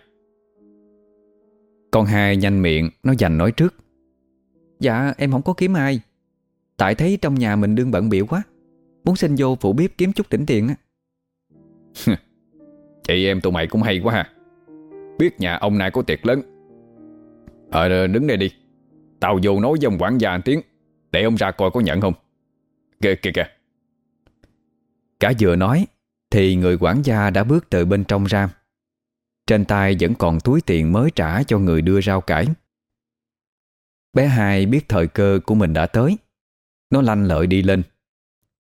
Con hai nhanh miệng Nó dành nói trước. Dạ em không có kiếm ai. Tại thấy trong nhà mình đương bận biểu quá. Muốn xin vô phụ bếp kiếm chút tỉnh tiền á. Chị em tụi mày cũng hay quá ha. Biết nhà ông này có tiệc lớn. Ờ đứng đây đi. Tao vô nói với ông quản gia tiếng Để ông ra coi có nhận không. Kìa kìa kìa. Cả vừa nói thì người quản gia đã bước từ bên trong ra. Trên tay vẫn còn túi tiền mới trả cho người đưa rau cải. Bé hai biết thời cơ của mình đã tới. Nó lanh lợi đi lên,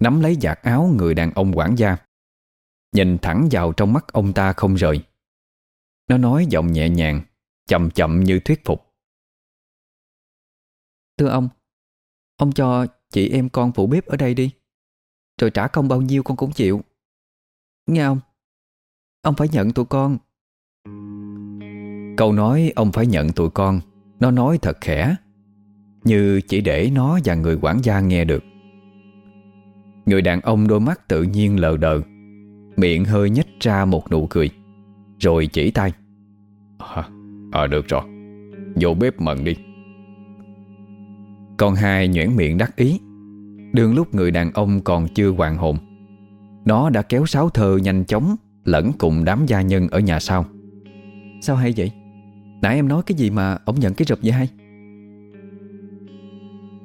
Nắm lấy giặt áo người đàn ông quản gia. Nhìn thẳng vào trong mắt ông ta không rời. Nó nói giọng nhẹ nhàng, Chậm chậm như thuyết phục. Thưa ông Ông cho chị em con phụ bếp ở đây đi. Rồi trả công bao nhiêu con cũng chịu. Nghe ông. Ông phải nhận tụi con. Câu nói ông phải nhận tụi con Nó nói thật khẽ Như chỉ để nó và người quản gia nghe được. Người đàn ông đôi mắt tự nhiên lờ đờ Miệng hơi nhếch ra một nụ cười Rồi chỉ tay. À, à được rồi. Vô bếp mận đi. Con hai nhuyễn miệng đắc ý Đương lúc người đàn ông còn chưa hoàn hồn Nó đã kéo sáo thơ nhanh chóng Lẫn cùng đám gia nhân ở nhà sau. Sao hay vậy? Nãy em nói cái gì mà ông nhận cái rụp vậy hay?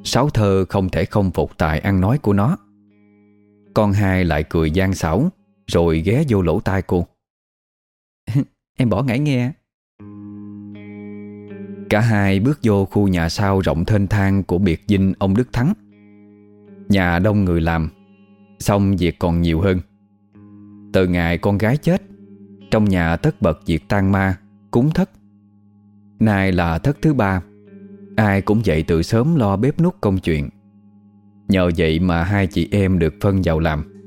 Sáu thơ không thể không phục tài ăn nói của nó. Con hai lại cười gian xảo Rồi ghé vô lỗ tai cô. Em bỏ ngải nghe. Cả hai bước vô khu nhà sau rộng thênh thang của biệt dinh ông Đức Thắng. Nhà đông người làm Xong việc còn nhiều hơn. Từ ngày con gái chết, Trong nhà tất bật việc tan ma, Cúng thất. Nay là thất thứ ba, Ai cũng dậy từ sớm lo bếp nút công chuyện. Nhờ vậy mà hai chị em được phân vào làm.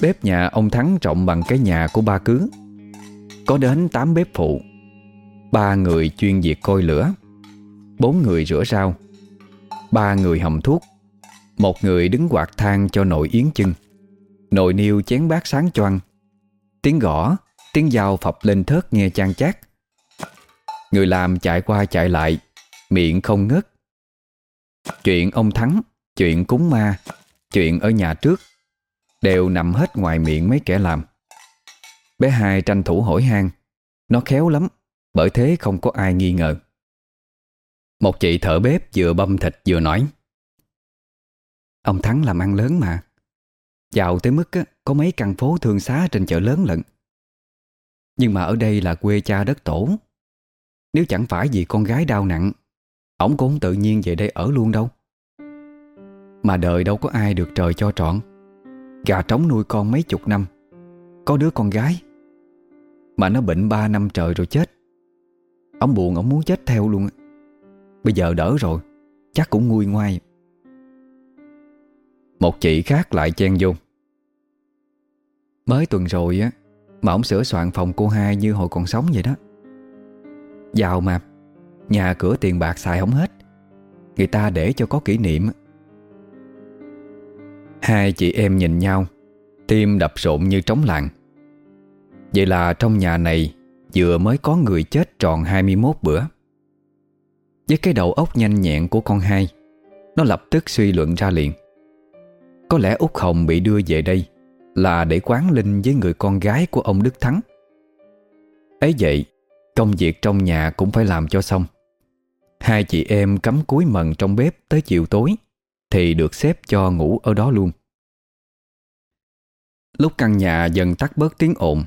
Bếp nhà ông Thắng trọng bằng cái nhà của ba cứ. Có đến 8 bếp phụ. Ba người chuyên việc coi lửa, Bốn người rửa rau, Ba người hầm thuốc. Một người đứng quạt than cho nội yến chân Nồi niêu chén bát sáng choang. Tiếng gõ, Tiếng dao phập lên thớt nghe chan chát. Người làm chạy qua chạy lại, Miệng không ngớt. Chuyện ông Thắng, Chuyện cúng ma, Chuyện ở nhà trước, Đều nằm hết ngoài miệng mấy kẻ làm. Bé hai tranh thủ hỏi han, Nó khéo lắm, Bởi thế không có ai nghi ngờ. Một chị thợ bếp vừa băm thịt vừa nói Ông Thắng làm ăn lớn mà. Giàu tới mức á, có mấy căn phố thương xá trên chợ lớn lận. Nhưng mà ở đây là quê cha đất tổ. Nếu chẳng phải vì con gái đau nặng ông cũng không tự nhiên về đây ở luôn đâu. Mà đời đâu có ai được trời cho trọn. Gà trống nuôi con mấy chục năm Có đứa con gái. Mà nó bệnh ba năm trời rồi chết. Ông buồn ông muốn chết theo luôn Bây giờ đỡ rồi Chắc cũng nguôi ngoai. Một chị khác lại chen vô. Mới tuần rồi á, Mà ông sửa soạn phòng cô hai như hồi còn sống vậy đó. Giàu mà, Nhà cửa tiền bạc xài không hết. Người ta để cho có kỷ niệm. Hai chị em nhìn nhau, Tim đập rộn như trống lặng. Vậy là trong nhà này Vừa mới có người chết tròn 21 bữa. Với cái đầu óc nhanh nhẹn của con hai, Nó lập tức suy luận ra liền. Có lẽ Út Hồng bị đưa về đây Là để quán linh với người con gái của ông Đức Thắng. Ấy vậy, Công việc trong nhà cũng phải làm cho xong. Hai chị em cắm cúi mần trong bếp tới chiều tối Thì được xếp cho ngủ ở đó luôn. Lúc căn nhà dần tắt bớt tiếng ồn,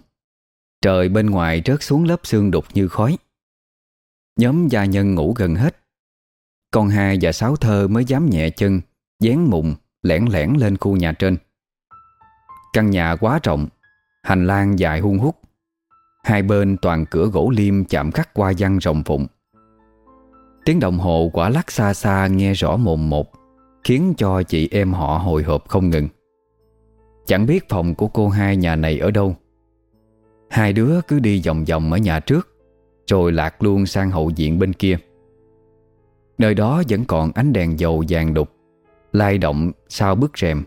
Trời bên ngoài rớt xuống lớp xương đục như khói. Nhóm gia nhân ngủ gần hết. Con hai và sáu thơ mới dám nhẹ chân, Dán mụn lẻn lẻn lên khu nhà trên. Căn nhà quá rộng, Hành lang dài hun hút. Hai bên toàn cửa gỗ liêm chạm khắc qua văn rồng phụng Tiếng đồng hồ quả lắc xa xa nghe rõ mồm một, Khiến cho chị em họ hồi hộp không ngừng. Chẳng biết phòng của cô hai nhà này ở đâu. Hai đứa cứ đi vòng vòng ở nhà trước, Rồi lạc luôn sang hậu diện bên kia. Nơi đó vẫn còn ánh đèn dầu vàng đục Lai động sau bước rèm,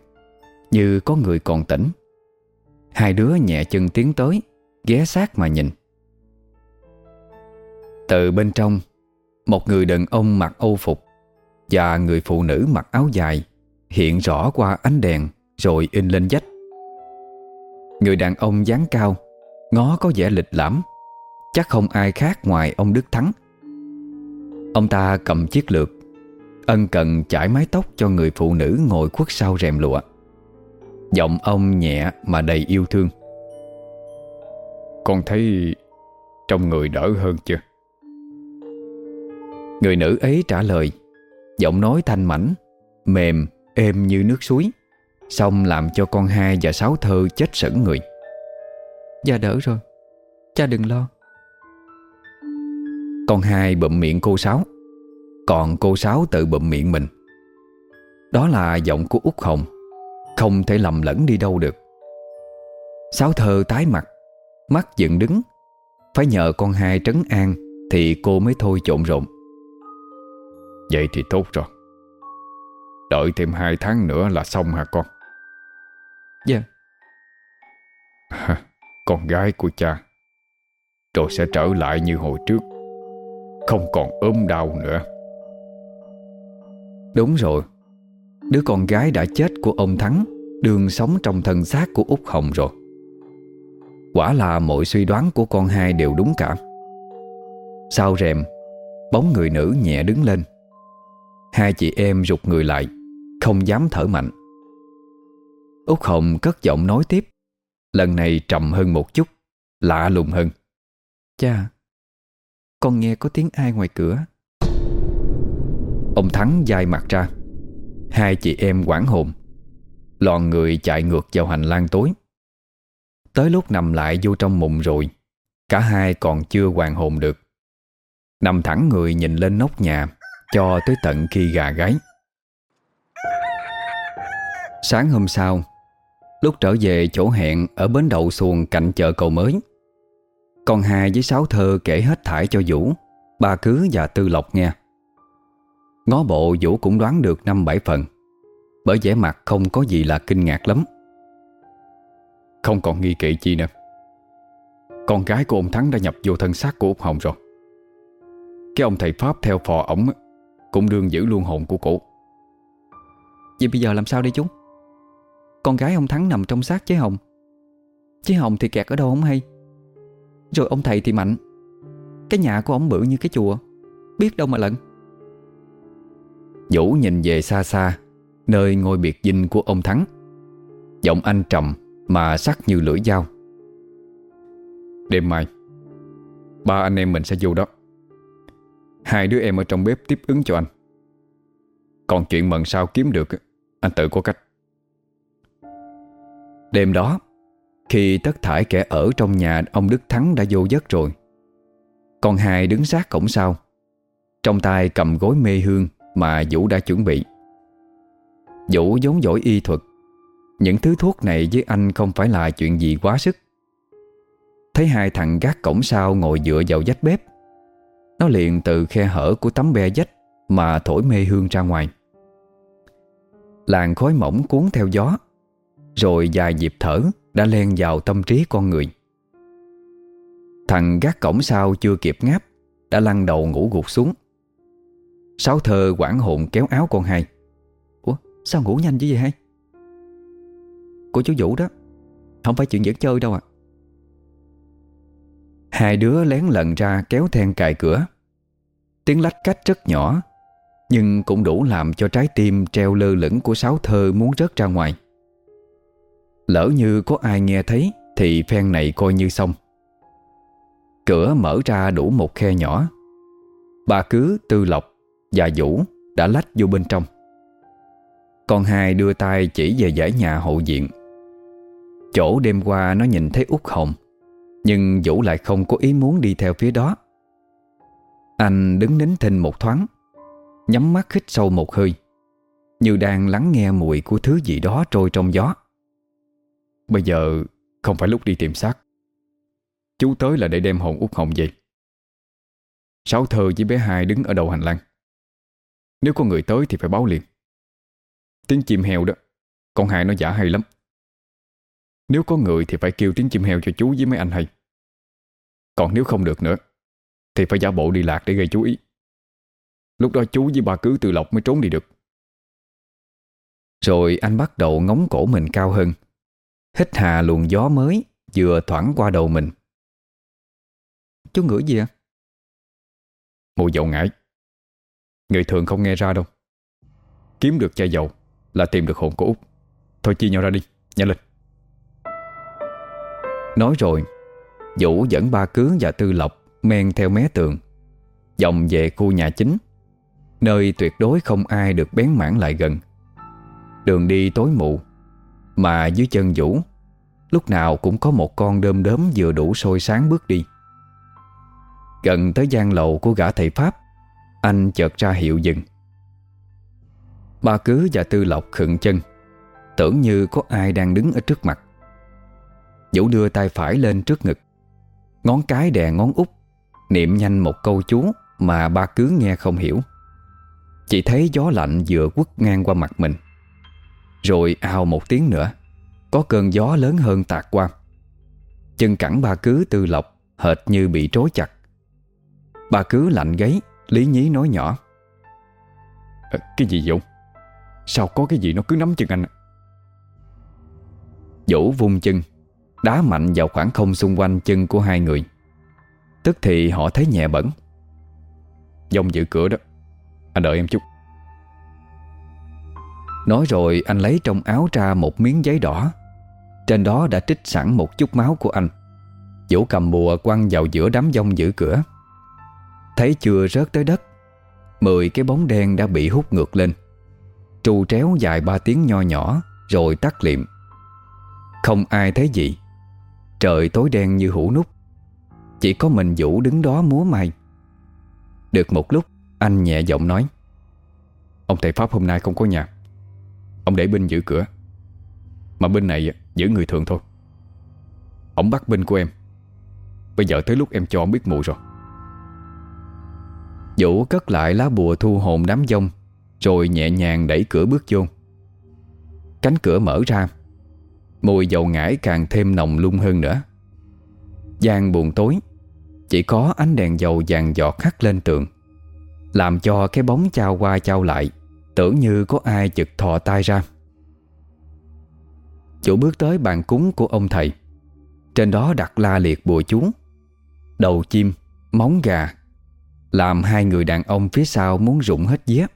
Như có người còn tỉnh. Hai đứa nhẹ chân tiến tới, Ghé sát mà nhìn. Từ bên trong, Một người đàn ông mặc âu phục Và người phụ nữ mặc áo dài Hiện rõ qua ánh đèn Rồi in lên vách. Người đàn ông dáng cao, Ngó có vẻ lịch lãm, Chắc không ai khác ngoài ông Đức Thắng. Ông ta cầm chiếc lược Ân cần chải mái tóc cho người phụ nữ ngồi khuất sau rèm lụa. Giọng ông nhẹ mà đầy yêu thương. Con thấy Trong người đỡ hơn chưa? Người nữ ấy trả lời Giọng nói thanh mảnh Mềm, êm như nước suối Xong làm cho con hai và sáu thơ chết sững người. Dạ đỡ rồi Cha đừng lo. Con hai bụm miệng cô sáu Còn cô sáu tự bụm miệng mình. Đó là giọng của út Hồng. Không thể lầm lẫn đi đâu được. Sáu thơ tái mặt Mắt dựng đứng. Phải nhờ con hai trấn an Thì cô mới thôi trộn rộn. Vậy thì tốt rồi. Đợi thêm hai tháng nữa là xong hả con? Dạ. Con gái của cha. Rồi sẽ trở lại như hồi trước. Không còn ốm đau nữa Đúng rồi. Đứa con gái đã chết của ông Thắng, Đường sống trong thân xác của Út Hồng rồi. Quả là mọi suy đoán của con hai đều đúng cả. Sau rèm, Bóng người nữ nhẹ đứng lên. Hai chị em rụt người lại, Không dám thở mạnh. Út Hồng cất giọng nói tiếp. Lần này trầm hơn một chút, Lạ lùng hơn. Cha, Con nghe có tiếng ai ngoài cửa. Ông Thắng dai mặt ra. Hai chị em quảng hồn. Lòn người chạy ngược vào hành lang tối. Tới lúc nằm lại vô trong mùng rồi, Cả hai còn chưa hoàn hồn được. Nằm thẳng người nhìn lên nóc nhà, Cho tới tận khi gà gáy. Sáng hôm sau, Lúc trở về chỗ hẹn Ở bến đậu xuồng cạnh chợ cầu mới, Con hai với sáu thơ kể hết thải cho Vũ, Ba cứ và Tư Lộc nghe. Ngó bộ Vũ cũng đoán được năm bảy phần. Bởi vẻ mặt không có gì là kinh ngạc lắm. Không còn nghi kỵ chi nữa. Con gái của ông Thắng đã nhập vô thân xác của Úc Hồng rồi. Cái ông thầy Pháp theo phò ổng Cũng đương giữ luôn hồn của cổ Vậy bây giờ làm sao đây chú? Con gái ông Thắng nằm trong xác chế Hồng. Chế Hồng thì kẹt ở đâu không hay. Rồi ông thầy thì mạnh. Cái nhà của ông bự như cái chùa. Biết đâu mà lận. Vũ nhìn về xa xa, Nơi ngôi biệt dinh của ông Thắng. Giọng anh trầm Mà sắc như lưỡi dao. Đêm mai, Ba anh em mình sẽ vô đó. Hai đứa em ở trong bếp tiếp ứng cho anh. Còn chuyện mận sao kiếm được, Anh tự có cách. Đêm đó, Khi tất thải kẻ ở trong nhà ông Đức Thắng đã vô giấc rồi, Còn hai đứng sát cổng sau, Trong tay cầm gối mê hương mà Vũ đã chuẩn bị. Vũ vốn giỏi y thuật. Những thứ thuốc này với anh không phải là chuyện gì quá sức. Thấy hai thằng gác cổng sau ngồi dựa vào vách bếp. Nó liền từ khe hở của tấm be vách Mà thổi mê hương ra ngoài. Làn khói mỏng cuốn theo gió, Rồi vài nhịp thở Đã len vào tâm trí con người. Thằng gác cổng sau chưa kịp ngáp, Đã lăn đầu ngủ gục xuống. Sáu thơ quảng hồn kéo áo con hai. Ủa, sao ngủ nhanh chứ vậy hay Của chú Vũ đó, Không phải chuyện giỡn chơi đâu à Hai đứa lén lần ra kéo then cài cửa. Tiếng lách cách rất nhỏ, Nhưng cũng đủ làm cho trái tim treo lơ lửng của sáu thơ muốn rớt ra ngoài. Lỡ như có ai nghe thấy Thì phen này coi như xong. Cửa mở ra đủ một khe nhỏ. Bà cứ tư lọc và Vũ đã lách vô bên trong. Con hai đưa tay chỉ về dãy nhà hậu diện Chỗ đêm qua nó nhìn thấy út hồng, Nhưng Vũ lại không có ý muốn đi theo phía đó. Anh đứng nín thinh một thoáng, Nhắm mắt khít sâu một hơi, Như đang lắng nghe mùi của thứ gì đó trôi trong gió. Bây giờ không phải lúc đi tìm xác. Chú tới là để đem hồn út hồng về. Sáu thơ với bé hai đứng ở đầu hành lang. Nếu có người tới thì phải báo liền. Tiếng chim heo đó, Con hai nó giả hay lắm. Nếu có người thì phải kêu tiếng chim heo cho chú với mấy anh hay. Còn nếu không được nữa, Thì phải giả bộ đi lạc để gây chú ý. Lúc đó chú với bà cứ tự lộc mới trốn đi được. Rồi anh bắt đầu ngóng cổ mình cao hơn. Hít hà luồng gió mới, Vừa thoảng qua đầu mình. Chú ngửi gì ạ? Mùi dầu ngải. Người thường không nghe ra đâu. Kiếm được chai dầu Là tìm được hồn của Út. Thôi chia nhau ra đi, nhanh lên. Nói rồi Vũ dẫn ba cứ và tư lộc Men theo mé tường Dòng về khu nhà chính Nơi tuyệt đối không ai được bén mảng lại gần. Đường đi tối mù Mà dưới chân Vũ Lúc nào cũng có một con đơm đớm Vừa đủ sôi sáng bước đi. Gần tới gian lầu của gã thầy Pháp anh chợt ra hiệu dừng. Ba cứ và tư lộc khựng chân, Tưởng như có ai đang đứng ở trước mặt. Vũ đưa tay phải lên trước ngực, Ngón cái đè ngón út, Niệm nhanh một câu chú Mà ba cứ nghe không hiểu. Chỉ thấy gió lạnh vừa quất ngang qua mặt mình, Rồi ào một tiếng nữa, Có cơn gió lớn hơn tạt qua. Chân cẳng ba cứ tư lộc Hệt như bị trối chặt. Ba cứ lạnh gáy Lý nhí nói nhỏ. À, Cái gì Vũ? Sao có cái gì nó cứ nắm chân anh? Vũ vung chân Đá mạnh vào khoảng không xung quanh chân của hai người. Tức thì họ thấy nhẹ bẩn. Dông giữ cửa đó Anh đợi em chút. Nói rồi anh lấy trong áo ra một miếng giấy đỏ. Trên đó đã trích sẵn một chút máu của anh. Vũ cầm bùa quăng vào giữa đám dông giữ cửa. Thấy chưa rớt tới đất, Mười cái bóng đen đã bị hút ngược lên. Trù tréo dài ba tiếng nho nhỏ, Rồi tắt liệm. Không ai thấy gì. Trời tối đen như hũ nút. Chỉ có mình Vũ đứng đó múa may. Được một lúc, Anh nhẹ giọng nói, Ông thầy Pháp hôm nay không có nhà. Ông để binh giữ cửa. Mà binh này giữ người thường thôi. Ông bắt binh của em. Bây giờ tới lúc em cho ông biết mùi rồi. Vũ cất lại lá bùa thu hồn đám dông Rồi nhẹ nhàng đẩy cửa bước vô. Cánh cửa mở ra Mùi dầu ngải càng thêm nồng lung hơn nữa. Gian buồn tối Chỉ có ánh đèn dầu vàng giọt khắc lên tường Làm cho cái bóng trao qua trao lại Tưởng như có ai chực thò tay ra. Chủ bước tới bàn cúng của ông thầy Trên đó đặt la liệt bùa chú Đầu chim, móng gà làm hai người đàn ông phía sau muốn rụng hết vía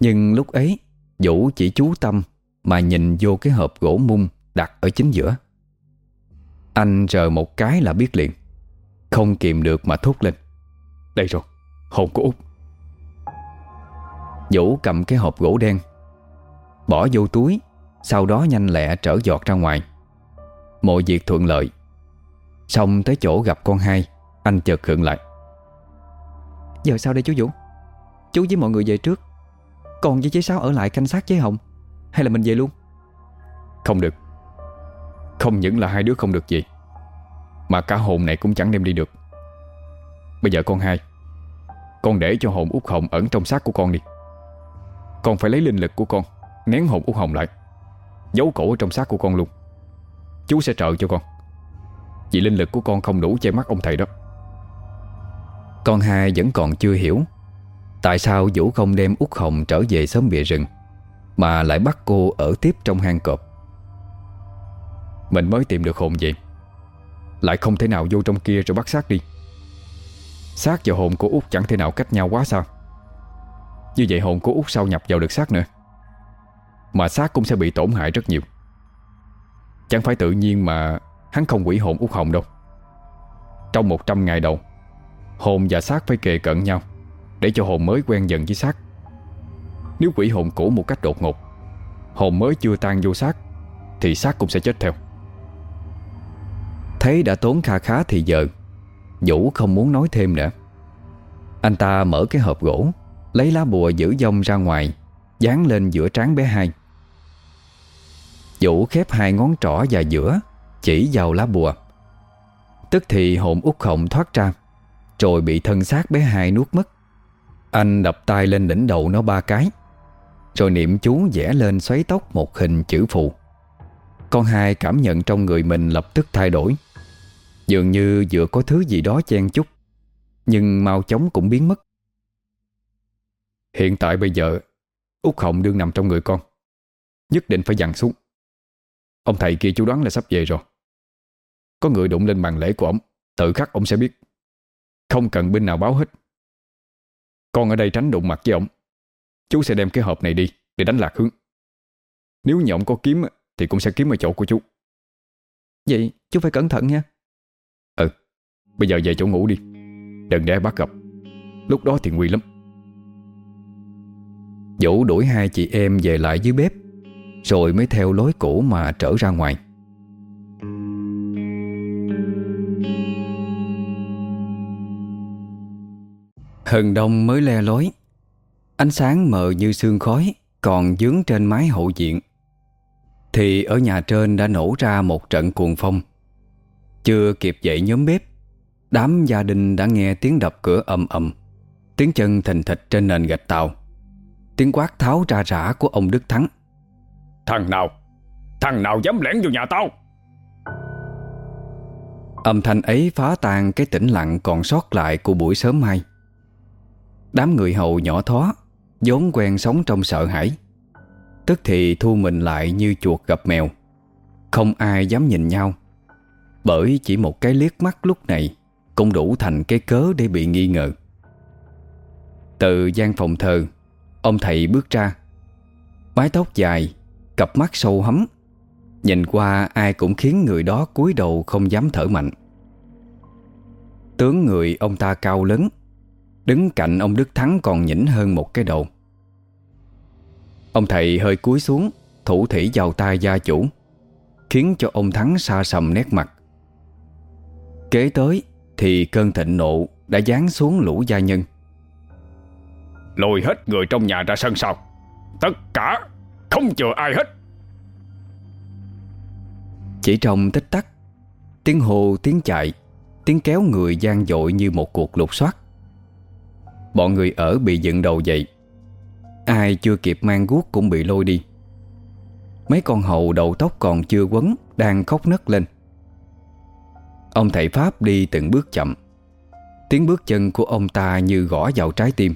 Nhưng lúc ấy Vũ chỉ chú tâm Mà nhìn vô cái hộp gỗ mung Đặt ở chính giữa. Anh rờ một cái là biết liền Không kìm được mà thốt lên Đây rồi, hồn của Út. Vũ cầm cái hộp gỗ đen Bỏ vô túi Sau đó nhanh lẹ trở giọt ra ngoài. Mọi việc thuận lợi Xong tới chỗ gặp con hai Anh chợt khựng lại. Giờ sao đây chú Vũ? Chú với mọi người về trước. Còn với chế sáu ở lại canh sát chế hồng, Hay là mình về luôn? Không được. Không những là hai đứa không được gì, Mà cả hồn này cũng chẳng đem đi được. Bây giờ con hai, Con để cho hồn út hồng ẩn trong xác của con đi. Con phải lấy linh lực của con Nén hồn út hồng lại, Giấu cổ ở trong xác của con luôn. Chú sẽ trợ cho con. Vì linh lực của con không đủ che mắt ông thầy đó. Con hai vẫn còn chưa hiểu Tại sao Vũ không đem út hồng trở về sớm bìa rừng Mà lại bắt cô ở tiếp trong hang cọp. Mình mới tìm được hồn vậy. Lại không thể nào vô trong kia rồi bắt xác đi. Xác và hồn của út chẳng thể nào cách nhau quá sao Như vậy hồn của út sao nhập vào được xác nữa? Mà xác cũng sẽ bị tổn hại rất nhiều. Chẳng phải tự nhiên mà Hắn không quỷ hồn út hồng đâu. Trong 100 ngày đầu Hồn và xác phải kề cận nhau, Để cho hồn mới quen dần với xác. Nếu quỷ hồn cũ một cách đột ngột, Hồn mới chưa tan vô xác, Thì xác cũng sẽ chết theo. Thấy đã tốn kha khá thì giờ, Vũ không muốn nói thêm nữa. Anh ta mở cái hộp gỗ, Lấy lá bùa giữ dông ra ngoài, Dán lên giữa trán bé hai. Vũ khép hai ngón trỏ và giữa, Chỉ vào lá bùa. Tức thì hồn út hồng thoát ra. Rồi bị thân xác bé hai nuốt mất. Anh đập tay lên đỉnh đầu nó ba cái. Rồi niệm chú vẽ lên xoáy tóc một hình chữ phù Con hai cảm nhận trong người mình lập tức thay đổi. Dường như vừa có thứ gì đó chen chút Nhưng mau chóng cũng biến mất. Hiện tại bây giờ Út Hồng đương nằm trong người con, Nhất định phải dằn xuống. Ông thầy kia chú đoán là sắp về rồi. Có người đụng lên bàn lễ của ông, Tự khắc ông sẽ biết. Không cần binh nào báo hết. Con ở đây tránh đụng mặt với ông. Chú sẽ đem cái hộp này đi Để đánh lạc hướng. Nếu như ông có kiếm Thì cũng sẽ kiếm ở chỗ của chú. Vậy chú phải cẩn thận nha. Bây giờ về chỗ ngủ đi. Đừng để bắt gặp. Lúc đó thì nguy lắm. Vũ đuổi hai chị em về lại dưới bếp Rồi mới theo lối cũ mà trở ra ngoài Hừng đông mới le lối. Ánh sáng mờ như sương khói Còn dướng trên mái hậu diện Thì ở nhà trên đã nổ ra một trận cuồng phong. Chưa kịp dậy nhóm bếp Đám gia đình đã nghe tiếng đập cửa ầm ầm Tiếng chân thình thịch trên nền gạch tàu Tiếng quát tháo ra rã của ông Đức Thắng. Thằng nào? Thằng nào dám lẻn vào nhà tao? Âm thanh ấy phá tan cái tĩnh lặng còn sót lại của buổi sớm mai Đám người hầu nhỏ thó, vốn quen sống trong sợ hãi. Tức thì thu mình lại như chuột gặp mèo. Không ai dám nhìn nhau. Bởi chỉ một cái liếc mắt lúc này Cũng đủ thành cái cớ để bị nghi ngờ. Từ gian phòng thờ, Ông thầy bước ra. Mái tóc dài, Cặp mắt sâu hấm. Nhìn qua ai cũng khiến người đó cúi đầu không dám thở mạnh. Tướng người ông ta cao lớn Đứng cạnh ông Đức Thắng còn nhỉnh hơn một cái đầu. Ông thầy hơi cúi xuống Thủ thủy vào tay gia chủ Khiến cho ông Thắng xa sầm nét mặt. Kế tới Thì cơn thịnh nộ Đã giáng xuống lũ gia nhân. Lùi hết người trong nhà ra sân sau. Tất cả Không chờ ai hết. Chỉ trong tích tắc Tiếng hồ tiếng chạy Tiếng kéo người gian dội như một cuộc lục soát Bọn người ở bị dựng đầu dậy. Ai chưa kịp mang guốc cũng bị lôi đi. Mấy con hầu đầu tóc còn chưa quấn Đang khóc nấc lên. Ông thầy Pháp đi từng bước chậm. Tiếng bước chân của ông ta như gõ vào trái tim.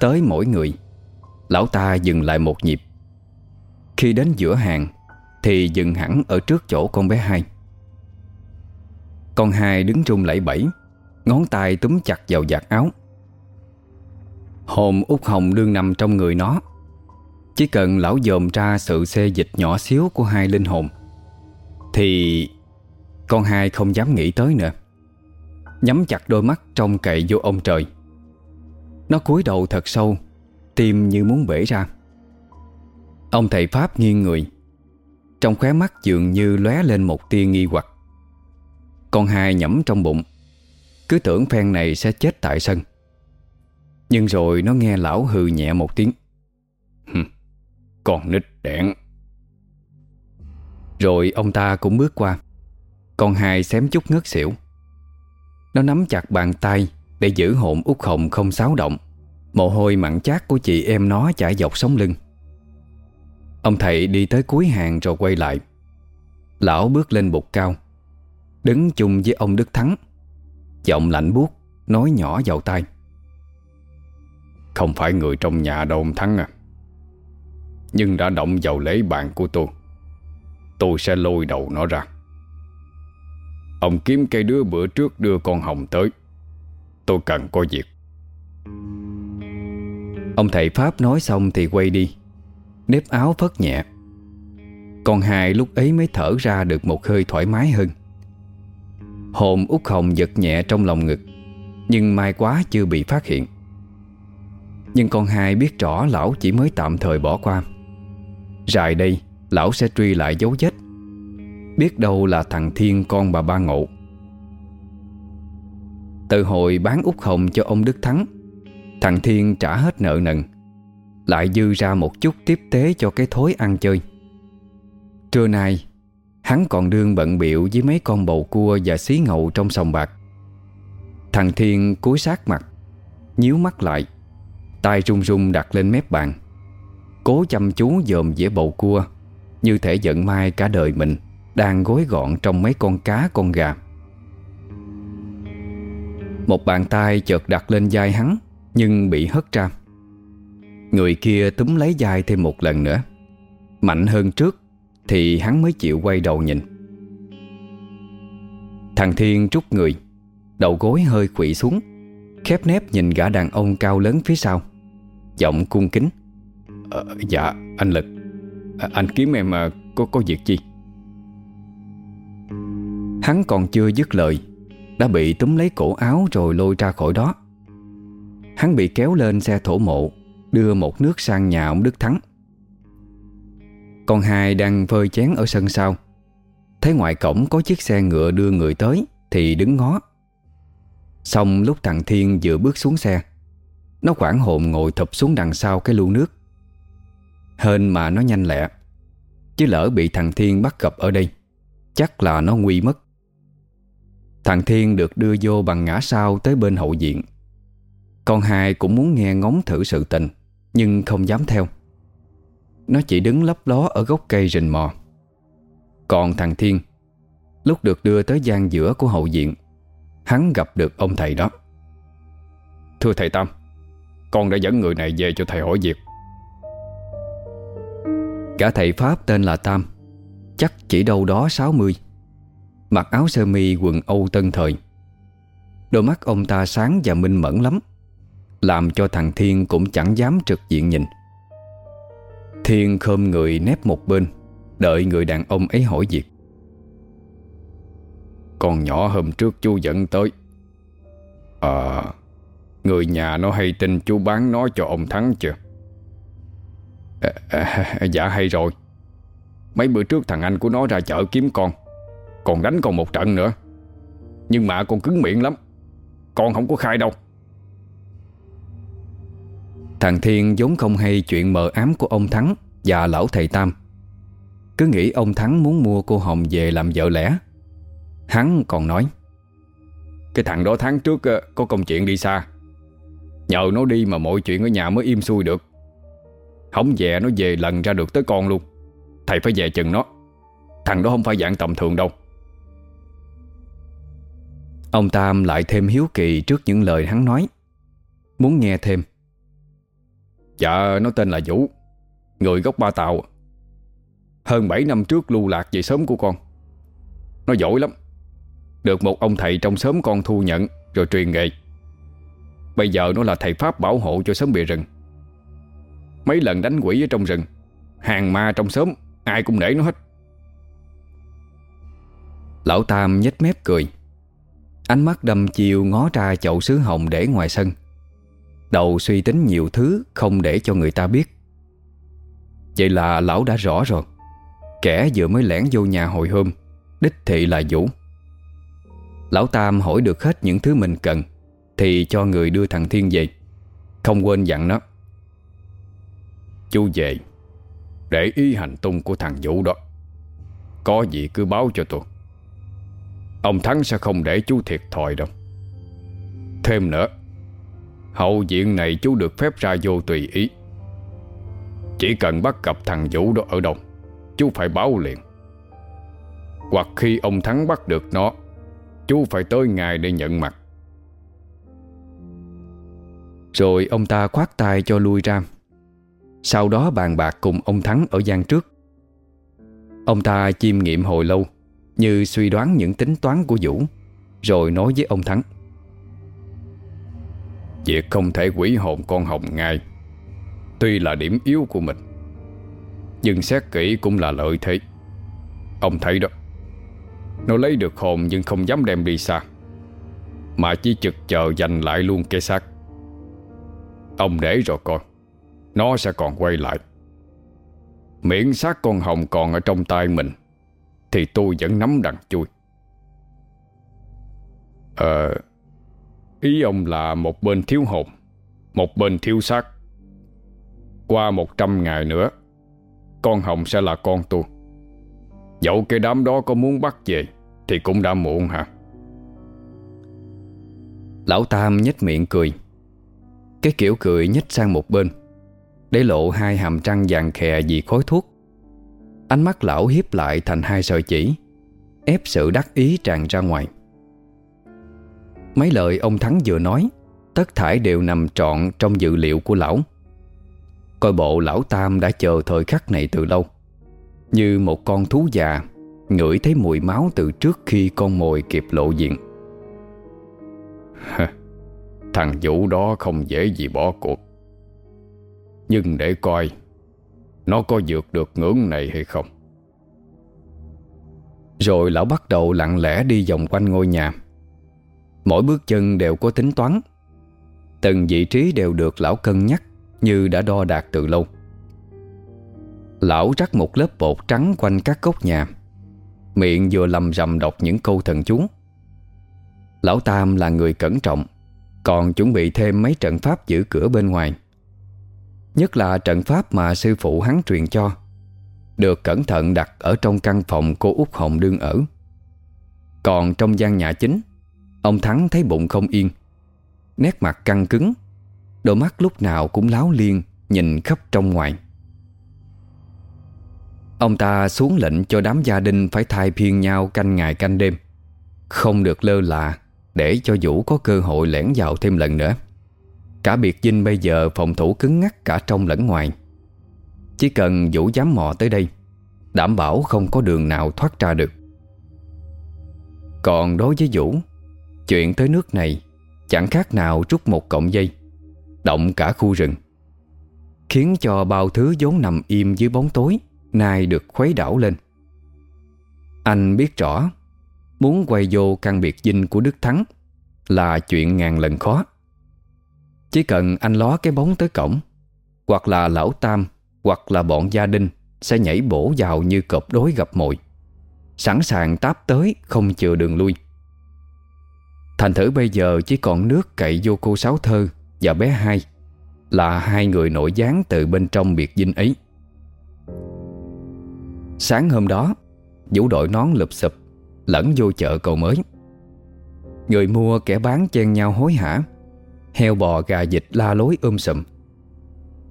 Tới mỗi người, Lão ta dừng lại một nhịp. Khi đến giữa hàng, Thì dừng hẳn ở trước chỗ con bé hai. Con hai đứng trung lẫy bẫy, Ngón tay túm chặt vào giặt áo. Hồn út hồng đương nằm trong người nó. Chỉ cần lão dòm ra sự xê dịch nhỏ xíu của hai linh hồn, Thì con hai không dám nghĩ tới nữa. Nhắm chặt đôi mắt trong cậy vô ông trời. Nó cúi đầu thật sâu, Tim như muốn bể ra. Ông thầy Pháp nghiêng người. Trong khóe mắt dường như lóe lên một tia nghi hoặc. Con hai nhẫm trong bụng. Cứ tưởng phen này sẽ chết tại sân. Nhưng rồi nó nghe lão hừ nhẹ một tiếng. Con nít đẻn. Rồi ông ta cũng bước qua. Con hai xém chút ngất xỉu. Nó nắm chặt bàn tay Để giữ hồn út hồng không xáo động. Mồ hôi mặn chát của chị em nó chảy dọc sống lưng. Ông thầy đi tới cuối hàng rồi quay lại. Lão bước lên bục cao. Đứng chung với ông Đức Thắng. Giọng lạnh buốt, Nói nhỏ vào tai. Không phải người trong nhà đâu, ông Thắng à. Nhưng đã động vào lễ bàn của tôi Tôi sẽ lôi đầu nó ra. Ông kiếm cây đứa bữa trước đưa con Hồng tới, Tôi cần có việc. Ông thầy Pháp nói xong thì quay đi, Nếp áo phất nhẹ. Con hai lúc ấy mới thở ra được một hơi thoải mái hơn. Hồn út hồng giật nhẹ trong lòng ngực, Nhưng may quá chưa bị phát hiện. Nhưng con hai biết rõ lão chỉ mới tạm thời bỏ qua. Rài đây, lão sẽ truy lại dấu vết. Biết đâu là thằng Thiên con bà ba ngộ. Từ hồi bán út hồng cho ông Đức Thắng, Thằng Thiên trả hết nợ nần, Lại dư ra một chút tiếp tế cho cái thối ăn chơi. Trưa nay, Hắn còn đương bận biệu với mấy con bầu cua và xí ngầu trong sòng bạc. Thằng Thiên cúi sát mặt, Nhíu mắt lại tay run run đặt lên mép bàn. Cố chăm chú dòm dĩa bầu cua, Như thể giận mai cả đời mình Đang gối gọn trong mấy con cá, con gà. Một bàn tay chợt đặt lên vai hắn, Nhưng bị hất ra. Người kia túm lấy vai thêm một lần nữa. Mạnh hơn trước Thì hắn mới chịu quay đầu nhìn. Thằng Thiên trút người, Đầu gối hơi quỵ xuống, Khép nép nhìn gã đàn ông cao lớn phía sau. Giọng cung kính. À, Dạ anh Lực. À, Anh kiếm em mà có có việc chi? Hắn còn chưa dứt lời Đã bị túm lấy cổ áo rồi lôi ra khỏi đó. Hắn bị kéo lên xe thổ mộ Đưa một nước sang nhà ông Đức Thắng. Con hai đang phơi chén ở sân sau. Thấy ngoài cổng có chiếc xe ngựa đưa người tới Thì đứng ngó. Xong lúc thằng Thiên vừa bước xuống xe nó quảng hồn ngồi thụp xuống đằng sau cái lu nước. Hên mà nó nhanh lẹ Chứ lỡ bị thằng Thiên bắt gặp ở đây Chắc là nó nguy mất. Thằng Thiên được đưa vô bằng ngã sau tới bên hậu diện, Con hai cũng muốn nghe ngóng thử sự tình Nhưng không dám theo. Nó chỉ đứng lấp ló ở gốc cây rình mò. Còn thằng Thiên Lúc được đưa tới gian giữa của hậu diện, Hắn gặp được ông thầy đó. Thưa thầy Tam con đã dẫn người này về cho thầy hỏi việc. Cả thầy Pháp tên là Tam, Chắc chỉ đâu đó 60 Mặc áo sơ mi quần Âu tân thời. Đôi mắt ông ta sáng và minh mẫn lắm, Làm cho thằng Thiên cũng chẳng dám trực diện nhìn. Thiên khom người nép một bên, Đợi người đàn ông ấy hỏi việc. Con nhỏ hôm trước chú dẫn tới. À Người nhà nó hay tin chú bán nó cho ông Thắng chưa à, à, Dạ hay rồi. Mấy bữa trước thằng anh của nó ra chợ kiếm con Còn đánh con một trận nữa. Nhưng mà con cứng miệng lắm Con không có khai đâu. Thằng Thiên vốn không hay chuyện mờ ám của ông Thắng Và lão thầy Tam. Cứ nghĩ ông Thắng muốn mua cô Hồng về làm vợ lẽ. Hắn còn nói Cái thằng đó tháng trước ờ, có công chuyện đi xa Nhờ nó đi mà mọi chuyện ở nhà mới im xuôi được. Không về nó về lần ra được tới con luôn. Thầy phải về chừng nó. Thằng đó không phải dạng tầm thường đâu. Ông Tam lại thêm hiếu kỳ trước những lời hắn nói. Muốn nghe thêm. Dạ nó tên là Vũ. Người gốc Ba Tàu. Hơn 7 năm trước lưu lạc về sớm của con. Nó giỏi lắm. Được một ông thầy trong xóm con thu nhận, Rồi truyền nghề. Bây giờ nó là thầy Pháp bảo hộ cho xóm bìa rừng. Mấy lần đánh quỷ ở trong rừng, Hàng ma trong xóm, Ai cũng nể nó hết. Lão Tam nhếch mép cười. Ánh mắt đâm chiều ngó ra chậu sứ hồng để ngoài sân. Đầu suy tính nhiều thứ Không để cho người ta biết. Vậy là lão đã rõ rồi. Kẻ vừa mới lẻn vô nhà hồi hôm, Đích thị là Vũ. Lão Tam hỏi được hết những thứ mình cần. Thì cho người đưa thằng Thiên về. Không quên dặn nó. Chú về, Để ý hành tung của thằng Vũ đó. Có gì cứ báo cho tôi. Ông Thắng sẽ không để chú thiệt thòi đâu. Thêm nữa, Hậu viện này chú được phép ra vô tùy ý. Chỉ cần bắt gặp thằng Vũ đó ở đâu, Chú phải báo liền. Hoặc khi ông Thắng bắt được nó, Chú phải tới ngày để nhận mặt. Rồi ông ta khoát tay cho lui ra. Sau đó bàn bạc cùng ông Thắng ở gian trước. Ông ta chiêm nghiệm hồi lâu, Như suy đoán những tính toán của Vũ, Rồi nói với ông Thắng. Việc không thể quỷ hồn con Hồng ngay Tuy là điểm yếu của mình, Nhưng xét kỹ cũng là lợi thế. Ông thấy đó, Nó lấy được hồn nhưng không dám đem đi xa, Mà chỉ chực chờ giành lại luôn cái xác. Ông để rồi con, Nó sẽ còn quay lại. Miễn xác con Hồng còn ở trong tay mình Thì tôi vẫn nắm đằng chui. Ờ Ý ông là một bên thiếu hồn Một bên thiếu xác. Qua một trăm ngày nữa Con Hồng sẽ là con tôi. Dẫu cái đám đó có muốn bắt về Thì cũng đã muộn hả? Lão Tam nhếch miệng cười. Cái kiểu cười nhích sang một bên, Để lộ hai hàm răng vàng khè vì khói thuốc. Ánh mắt lão hiếp lại thành hai sợi chỉ, Ép sự đắc ý tràn ra ngoài. Mấy lời ông Thắng vừa nói, Tất thải đều nằm trọn trong dự liệu của lão. Coi bộ lão Tam đã chờ thời khắc này từ lâu, Như một con thú già, Ngửi thấy mùi máu từ trước khi con mồi kịp lộ diện. Thằng Vũ đó không dễ gì bỏ cuộc. Nhưng để coi, Nó có vượt được ngưỡng này hay không? Rồi lão bắt đầu lặng lẽ đi vòng quanh ngôi nhà. Mỗi bước chân đều có tính toán. Từng vị trí đều được lão cân nhắc Như đã đo đạt từ lâu. Lão rắc một lớp bột trắng quanh các góc nhà. Miệng vừa lầm rầm đọc những câu thần chú. Lão Tam là người cẩn trọng. Còn chuẩn bị thêm mấy trận pháp giữ cửa bên ngoài. Nhất là trận pháp mà sư phụ hắn truyền cho, Được cẩn thận đặt ở trong căn phòng cô út Hồng đương ở. Còn trong gian nhà chính, Ông Thắng thấy bụng không yên, Nét mặt căng cứng, Đôi mắt lúc nào cũng láo liên, Nhìn khắp trong ngoài. Ông ta xuống lệnh cho đám gia đình Phải thay phiên nhau canh ngày canh đêm, Không được lơ là. Để cho Vũ có cơ hội lẻn vào thêm lần nữa. Cả biệt dinh bây giờ phòng thủ cứng ngắc cả trong lẫn ngoài. Chỉ cần Vũ dám mò tới đây, Đảm bảo không có đường nào thoát ra được. Còn đối với Vũ, Chuyện tới nước này Chẳng khác nào rút một cọng dây, Động cả khu rừng. Khiến cho bao thứ vốn nằm im dưới bóng tối, Nay được khuấy đảo lên. Anh biết rõ Muốn quay vô căn biệt dinh của Đức Thắng Là chuyện ngàn lần khó. Chỉ cần anh ló cái bóng tới cổng, Hoặc là lão tam, Hoặc là bọn gia đình Sẽ nhảy bổ vào như cọp đối gặp mồi. Sẵn sàng táp tới Không chừa đường lui. Thành thử bây giờ chỉ còn nước cậy vô cô Sáu Thơ Và bé hai Là hai người nội gián từ bên trong biệt dinh ấy. Sáng hôm đó, Vũ đội nón lụp sụp. Lẫn vô chợ cầu mới. Người mua kẻ bán chen nhau hối hả, Heo bò gà dịch la lối ôm sùm.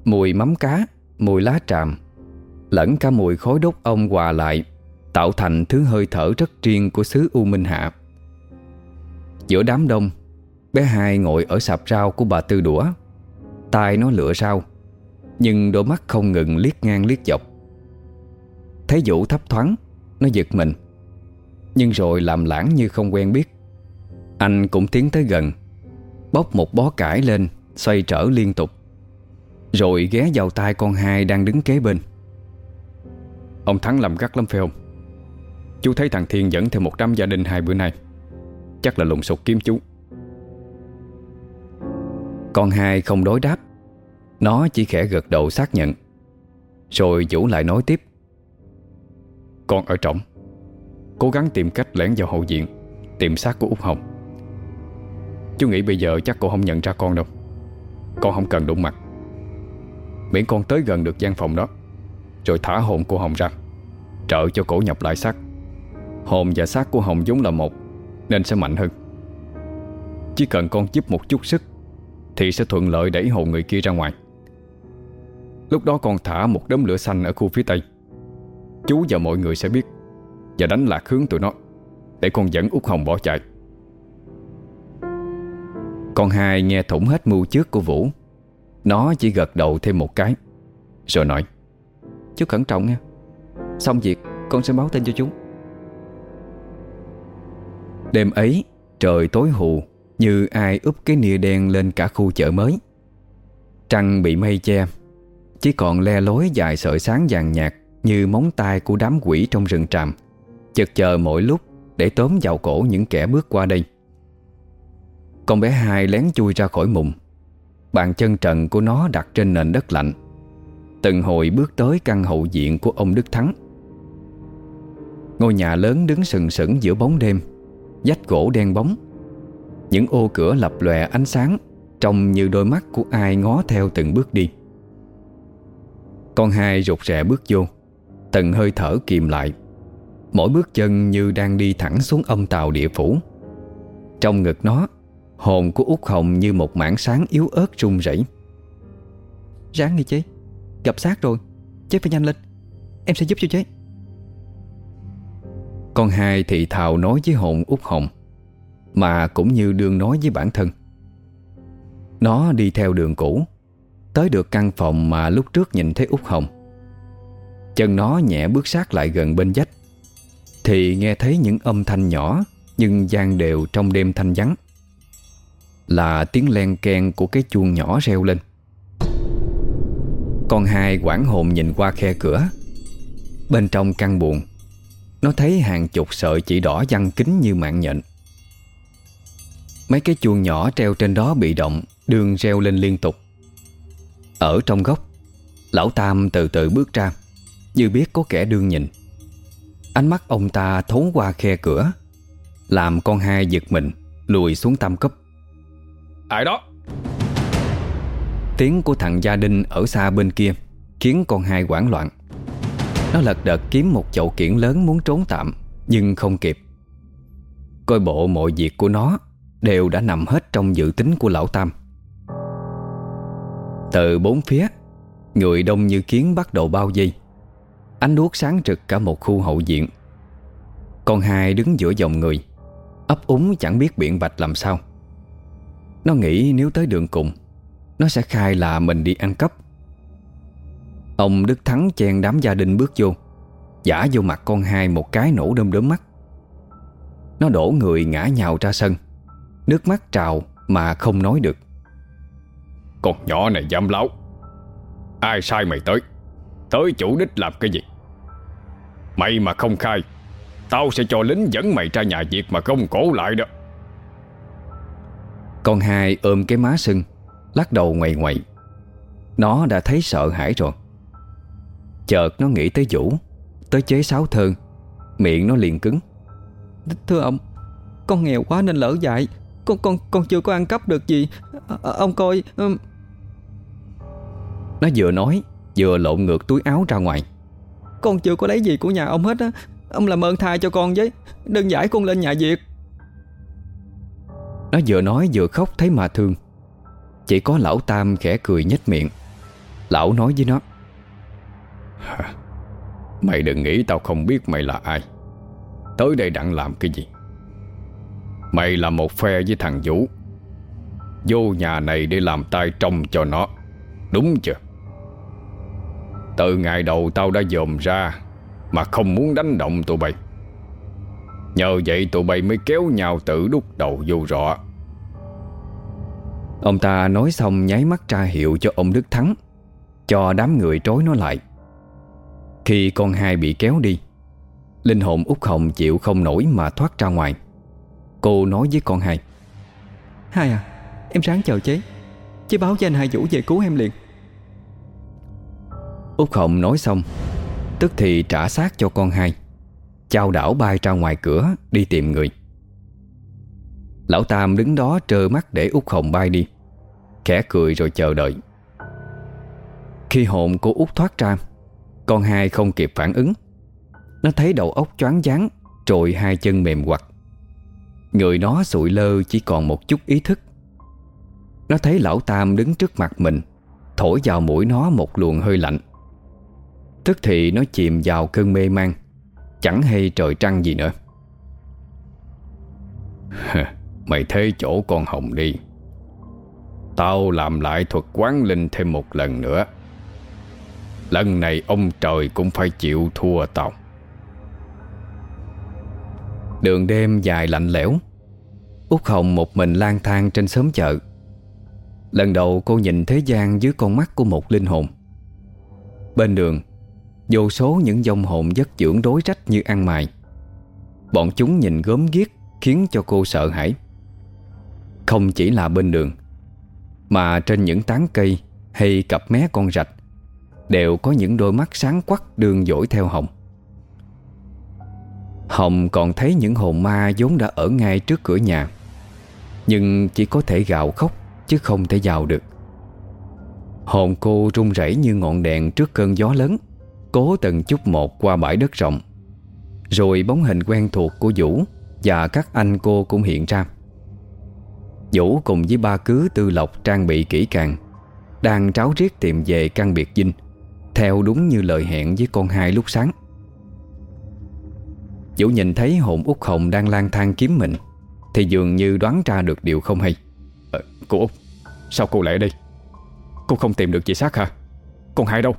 Mùi mắm cá, Mùi lá tràm, Lẫn cả mùi khói đốt ông hòa lại, Tạo thành thứ hơi thở rất riêng Của xứ U Minh Hạ. Giữa đám đông, Bé hai ngồi ở sạp rau của bà Tư đũa. Tay nó lựa rau, Nhưng đôi mắt không ngừng liếc ngang liếc dọc. Thấy Vũ thấp thoáng, Nó giật mình. Nhưng rồi làm lãng như không quen biết. Anh cũng tiến tới gần Bóc một bó cải lên, Xoay trở liên tục, Rồi ghé vào tay con hai đang đứng kế bên. Ông Thắng làm gắt lắm phải không? Chú thấy thằng Thiên dẫn theo một đám gia đình hai bữa nay, Chắc là lùng sục kiếm chú. Con hai không đối đáp, Nó chỉ khẽ gật đầu xác nhận, Rồi Vũ lại nói tiếp. Con ở trọng Cố gắng tìm cách lẻn vào hậu diện Tìm xác của Út Hồng. Chú nghĩ bây giờ chắc cô không nhận ra con đâu. Con không cần đụng mặt. Miễn con tới gần được gian phòng đó, Rồi thả hồn cô Hồng ra, Trợ cho cổ nhập lại xác. Hồn và xác của Hồng giống là một, Nên sẽ mạnh hơn. Chỉ cần con giúp một chút sức, Thì sẽ thuận lợi đẩy hồn người kia ra ngoài. Lúc đó con thả một đống lửa xanh Ở khu phía tây. Chú và mọi người sẽ biết và đánh lạc hướng tụi nó, Để con dẫn út Hồng bỏ chạy. Con hai nghe thủng hết mưu trước của Vũ. Nó chỉ gật đầu thêm một cái, Rồi nói, Chú cẩn trọng nha. Xong việc, con sẽ báo tin cho chú. Đêm ấy, Trời tối hù, Như ai úp cái nia đen lên cả khu chợ mới. Trăng bị mây che, Chỉ còn le lối dài sợi sáng vàng nhạt Như móng tay của đám quỷ trong rừng tràm. Chật chờ mỗi lúc Để tóm vào cổ những kẻ bước qua đây. Con bé hai lén chui ra khỏi mùng. Bàn chân trần của nó đặt trên nền đất lạnh. Từng hồi bước tới căn hậu diện của ông Đức Thắng. Ngôi nhà lớn đứng sừng sững giữa bóng đêm Dách gỗ đen bóng. Những ô cửa lập lòe ánh sáng, Trông như đôi mắt của ai ngó theo từng bước đi. Con hai rụt rè bước vô Từng hơi thở kìm lại. Mỗi bước chân như đang đi thẳng xuống âm tàu địa phủ. Trong ngực nó, Hồn của út Hồng như một mảng sáng yếu ớt run rẩy. Ráng đi, chế. Gặp xác rồi. Chế phải nhanh lên. Em sẽ giúp cho chế. Con hai thì thào nói với hồn út Hồng, Mà cũng như đương nói với bản thân. Nó đi theo đường cũ, Tới được căn phòng mà lúc trước nhìn thấy út Hồng. Chân nó nhẹ bước sát lại gần bên dách. Thì nghe thấy những âm thanh nhỏ, Nhưng gian đều trong đêm thanh vắng. Là tiếng len keng của cái chuông nhỏ reo lên. Con hai quảng hồn nhìn qua khe cửa. Bên trong căn buồn Nó thấy hàng chục sợi chỉ đỏ văng kính như mạng nhện. Mấy cái chuông nhỏ treo trên đó bị động, Đường reo lên liên tục. Ở trong góc, Lão Tam từ từ bước ra, Như biết có kẻ đương nhìn. Ánh mắt ông ta thốn qua khe cửa Làm con hai giật mình Lùi xuống tam cấp. Ai đó? Tiếng của thằng Gia Đinh ở xa bên kia Khiến con hai hoảng loạn. Nó lật đật kiếm một chậu kiển lớn muốn trốn tạm Nhưng không kịp. Coi bộ mọi việc của nó Đều đã nằm hết trong dự tính của lão Tam. Từ bốn phía Người đông như kiến bắt đầu bao dây Ánh đuốc sáng trực cả một khu hậu diện Con hai đứng giữa dòng người, ấp úng chẳng biết biện bạch làm sao. Nó nghĩ nếu tới đường cùng, Nó sẽ khai là mình đi ăn cắp. Ông Đức Thắng chen đám gia đình bước vô, Giả vô mặt con hai một cái nổ đơm đớm mắt. Nó đổ người ngã nhào ra sân, Nước mắt trào mà không nói được. Con nhỏ này dám láo. Ai sai mày tới? Tới chủ đích làm cái gì? Mày mà không khai Tao sẽ cho lính dẫn mày ra nhà việc mà không cổ lại đó. Con hai ôm cái má sưng Lắc đầu ngoầy ngoậy Nó đã thấy sợ hãi rồi. Chợt nó nghĩ tới Vũ Tới chế sáo thơ. Miệng nó liền cứng. Thưa ông Con nghèo quá nên lỡ dại. Con con con chưa có ăn cắp được gì. À, Ông coi um... Nó vừa nói Vừa lộn ngược túi áo ra ngoài Con chưa có lấy gì của nhà ông hết á. Ông làm ơn tha cho con với. Đừng giải con lên nhà việc Nó vừa nói vừa khóc thấy mà thương. Chỉ có lão Tam khẽ cười nhếch miệng. Lão nói với nó Mày đừng nghĩ tao không biết mày là ai. Tới đây đặng làm cái gì? Mày là một phe với thằng Vũ. Vô nhà này để làm tay trông cho nó. Đúng chưa từ ngày đầu tao đã dòm ra, Mà không muốn đánh động tụi bay. Nhờ vậy tụi bay mới kéo nhau tự đúc đầu vô rõ Ông ta nói xong nháy mắt tra hiệu cho ông Đức Thắng, Cho đám người trối nó lại. Khi con hai bị kéo đi, Linh hồn út hồng chịu không nổi mà thoát ra ngoài. Cô nói với con hai Hai à Em ráng chờ chế. Chế báo cho anh hai Vũ về cứu em liền. Út Hồng nói xong, Tức thì trả xác cho con hai Chào đảo bay ra ngoài cửa Đi tìm người. Lão Tam đứng đó trơ mắt để Út Hồng bay đi, Khẽ cười rồi chờ đợi. Khi hồn của Út thoát ra, Con hai không kịp phản ứng. Nó thấy đầu óc choáng váng Rồi hai chân mềm quặt. Người nó sụi lơ chỉ còn một chút ý thức. Nó thấy lão Tam đứng trước mặt mình, Thổi vào mũi nó một luồng hơi lạnh. Tức thì nó chìm vào cơn mê man. Chẳng hay trời trăng gì nữa. Mày thế chỗ con Hồng đi. Tao làm lại thuật quán linh thêm một lần nữa. Lần này ông trời cũng phải chịu thua tao. Đường đêm dài lạnh lẽo. Út Hồng một mình lang thang trên xóm chợ. Lần đầu cô nhìn thế gian dưới con mắt của một linh hồn. Bên đường Vô số những dòng hồn giấc dưỡng đối trách như ăn mài. Bọn chúng nhìn gớm ghiếc, Khiến cho cô sợ hãi. Không chỉ là bên đường, Mà trên những tán cây Hay cặp mé con rạch, Đều có những đôi mắt sáng quắc đường dỗi theo Hồng. Hồng còn thấy những hồn ma vốn đã ở ngay trước cửa nhà, Nhưng chỉ có thể gào khóc Chứ không thể vào được. Hồn cô run rẩy như ngọn đèn trước cơn gió lớn. Cố từng chút một qua bãi đất rộng. Rồi bóng hình quen thuộc của Vũ Và các anh cô cũng hiện ra. Vũ cùng với ba cứ tư lộc trang bị kỹ càng, Đang tráo riết tìm về căn biệt dinh, Theo đúng như lời hẹn với con hai lúc sáng. Vũ nhìn thấy hồn út hồng đang lang thang kiếm mình, Thì dường như đoán ra được điều không hay. Ờ, cô Út, Sao cô lại ở đây? Cô không tìm được chị xác hả? Con hai đâu?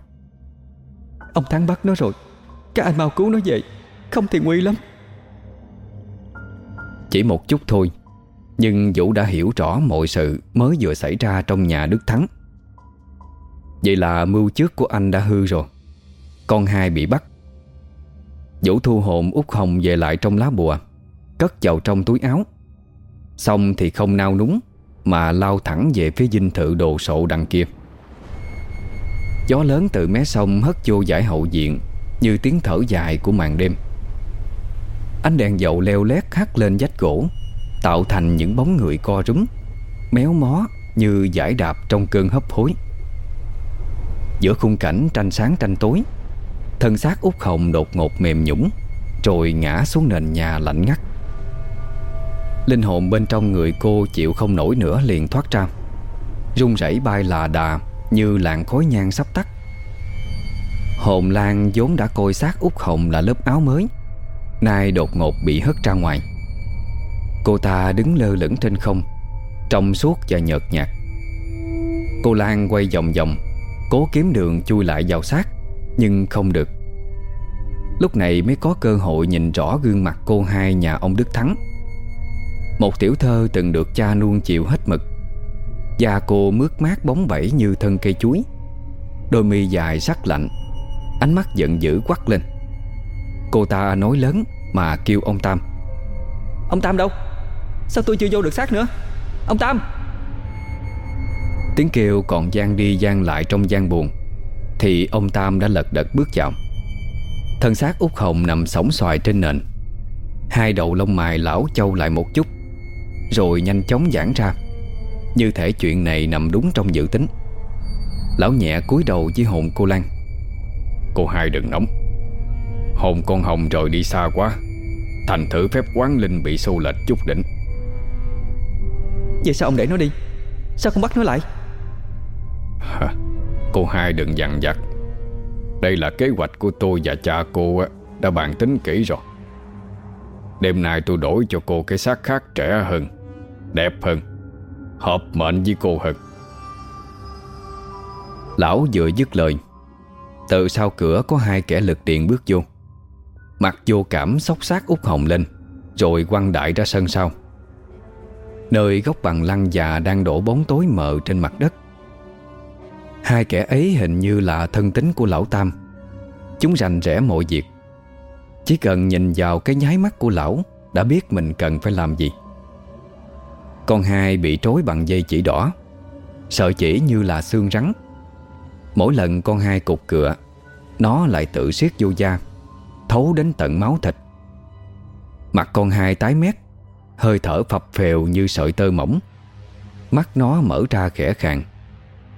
Ông Thắng bắt nó rồi. Các anh mau cứu nó về. Không thì nguy lắm. Chỉ một chút thôi, Nhưng Vũ đã hiểu rõ mọi sự Mới vừa xảy ra trong nhà Đức Thắng. Vậy là mưu trước của anh đã hư rồi. Con hai bị bắt. Vũ thu hồn út hồng về lại trong lá bùa, Cất vào trong túi áo. Xong thì không nao núng, Mà lao thẳng về phía dinh thự đồ sộ đằng kia. Gió lớn từ mé sông hất vô giải hậu diện, Như tiếng thở dài của màn đêm. Ánh đèn dầu leo lét hắt lên vách gỗ, Tạo thành những bóng người co rúm, Méo mó như giải đạp trong cơn hấp hối. Giữa khung cảnh tranh sáng tranh tối, Thân xác út hồng đột ngột mềm nhũng, Rồi ngã xuống nền nhà lạnh ngắt. Linh hồn bên trong người cô chịu không nổi nữa liền thoát ra rung rẩy bay là đà. Như làn khói nhang sắp tắt. Hồn Lan vốn đã coi xác út hồng là lớp áo mới, Nay đột ngột bị hất ra ngoài. Cô ta đứng lơ lửng trên không, Trong suốt và nhợt nhạt. Cô Lan quay vòng vòng, Cố kiếm đường chui lại vào xác, Nhưng không được. Lúc này mới có cơ hội nhìn rõ gương mặt cô hai nhà ông Đức Thắng. Một tiểu thơ từng được cha nuông chịu hết mực. Da cô mướt mát bóng bẩy như thân cây chuối. Đôi mi dài sắc lạnh Ánh mắt giận dữ quắt lên. Cô ta nói lớn mà kêu ông Tam. Ông Tam đâu? Sao tôi chưa vô được xác nữa? Ông Tam! Tiếng kêu còn gian đi gian lại trong gian buồn Thì ông Tam đã lật đật bước vào. Thân xác út hồng nằm sóng xoài trên nền. Hai đầu lông mày lão châu lại một chút Rồi nhanh chóng giãn ra Như thể chuyện này nằm đúng trong dự tính. Lão nhẹ cúi đầu với hồn cô Lan. Cô hai đừng nóng. Hồn con Hồng rời đi xa quá. Thành thử phép quán linh bị xô lệch chút đỉnh. Vậy sao ông để nó đi? Sao không bắt nó lại? Hả? Cô hai đừng dằn vặt. Đây là kế hoạch của tôi và cha cô Đã bàn tính kỹ rồi. Đêm nay tôi đổi cho cô cái xác khác trẻ hơn Đẹp hơn Hợp mệnh với cô Hực. Lão vừa dứt lời, Từ sau cửa có hai kẻ lực điện bước vô. Mặt vô cảm xốc sát út hồng lên, Rồi quăng đại ra sân sau. Nơi góc bằng lăng già đang đổ bóng tối mờ trên mặt đất. Hai kẻ ấy hình như là thân tính của lão Tam. Chúng rành rẽ mọi việc. Chỉ cần nhìn vào cái nháy mắt của lão, Đã biết mình cần phải làm gì. Con hai bị trói bằng dây chỉ đỏ. Sợi chỉ như là xương rắn. Mỗi lần con hai cục cựa Nó lại tự siết vô da, Thấu đến tận máu thịt. Mặt con hai tái mét, Hơi thở phập phèo như sợi tơ mỏng. Mắt nó mở ra khẽ khàng,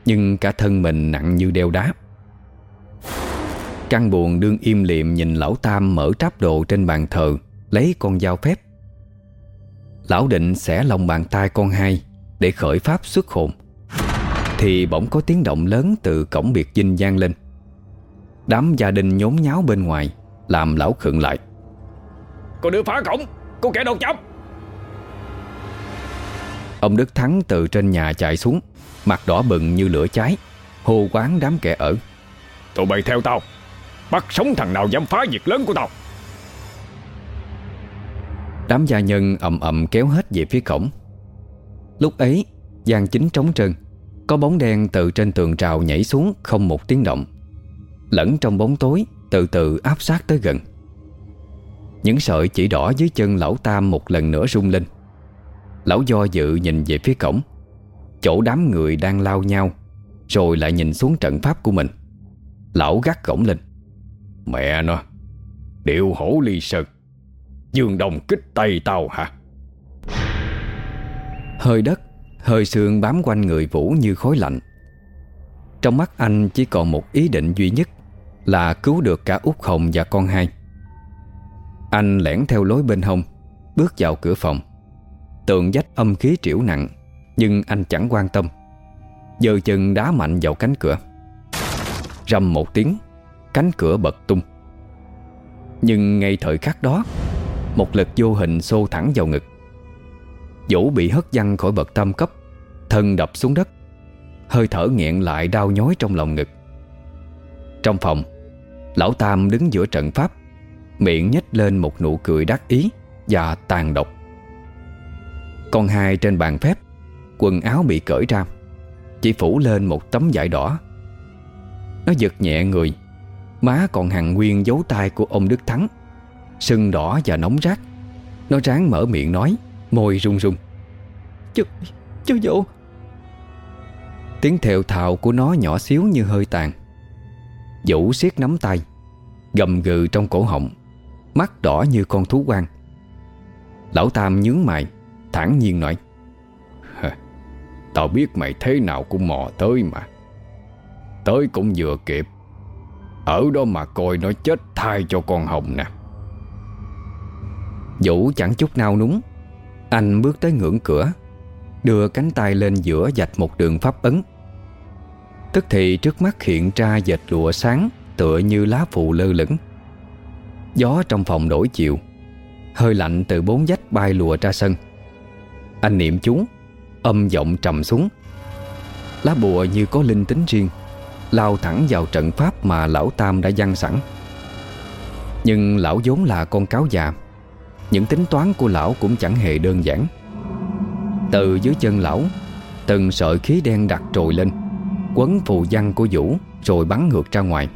Nhưng cả thân mình nặng như đeo đá. Căn buồn đương im liệm nhìn lão Tam mở tráp đồ trên bàn thờ, Lấy con dao phép. Lão định sẽ lòng bàn tay con hai Để khởi pháp xuất hồn. Thì bỗng có tiếng động lớn từ cổng biệt dinh gian lên. Đám gia đình nhốn nháo bên ngoài Làm lão khựng lại. Cô đưa phá cổng Cô kẻ đột nhập Ông Đức Thắng từ trên nhà chạy xuống Mặt đỏ bừng như lửa cháy Hô quán đám kẻ ở. Tụi bay theo tao Bắt sống thằng nào dám phá việc lớn của tao Đám gia nhân ầm ầm kéo hết về phía cổng. Lúc ấy giang chính trống trơn, Có bóng đen từ trên tường trào nhảy xuống Không một tiếng động. Lẫn trong bóng tối, Từ từ áp sát tới gần. Những sợi chỉ đỏ dưới chân lão Tam Một lần nữa rung lên. Lão do dự nhìn về phía cổng. Chỗ đám người đang lao nhau, Rồi lại nhìn xuống trận pháp của mình. Lão gắt cổng lên. Mẹ nó, Điệu hổ ly sực. Dương đồng kích tay tao hả? Hơi đất, Hơi xương bám quanh người Vũ như khối lạnh. Trong mắt anh chỉ còn một ý định duy nhất Là cứu được cả út Hồng và con hai. Anh lẻn theo lối bên hông, Bước vào cửa phòng. Tượng dách âm khí triểu nặng, Nhưng anh chẳng quan tâm. Giờ chân đá mạnh vào cánh cửa. Rầm một tiếng, Cánh cửa bật tung. Nhưng ngay thời khắc đó một lực vô hình xô thẳng vào ngực. Vũ bị hất văng khỏi bậc tam cấp, Thân đập xuống đất. Hơi thở nghẹn lại đau nhói trong lòng ngực. Trong phòng, Lão Tam đứng giữa trận pháp, Miệng nhếch lên một nụ cười đắc ý Và tàn độc. Con hai trên bàn phép, Quần áo bị cởi ra, Chỉ phủ lên một tấm vải đỏ. Nó giật nhẹ người, Má còn hằng nguyên dấu tay của ông Đức Thắng. Sưng đỏ và nóng rát. Nó ráng mở miệng nói Môi run run. Chú, chú Vũ. Tiếng thều thào của nó nhỏ xíu như hơi tàn. Vũ siết nắm tay Gầm gừ trong cổ họng Mắt đỏ như con thú quang. Lão Tam nhướng mày thản nhiên nói Tao biết mày thế nào cũng mò tới mà. Tới cũng vừa kịp. Ở đó mà coi nó chết thai cho con Hồng nè. Vũ chẳng chút nao núng. Anh bước tới ngưỡng cửa, Đưa cánh tay lên giữa dạch một đường pháp ấn. Tức thì trước mắt hiện ra dệt lụa sáng Tựa như lá phù lơ lửng. Gió trong phòng đổi chiều, Hơi lạnh từ bốn dách bay lùa ra sân. Anh niệm chú, Âm giọng trầm xuống. Lá bùa như có linh tính riêng, Lao thẳng vào trận pháp mà lão Tam đã dăng sẵn. Nhưng lão vốn là con cáo già những tính toán của lão cũng chẳng hề đơn giản. Từ dưới chân lão, Từng sợi khí đen đặt trồi lên, Quấn phù văn của Vũ Rồi bắn ngược ra ngoài.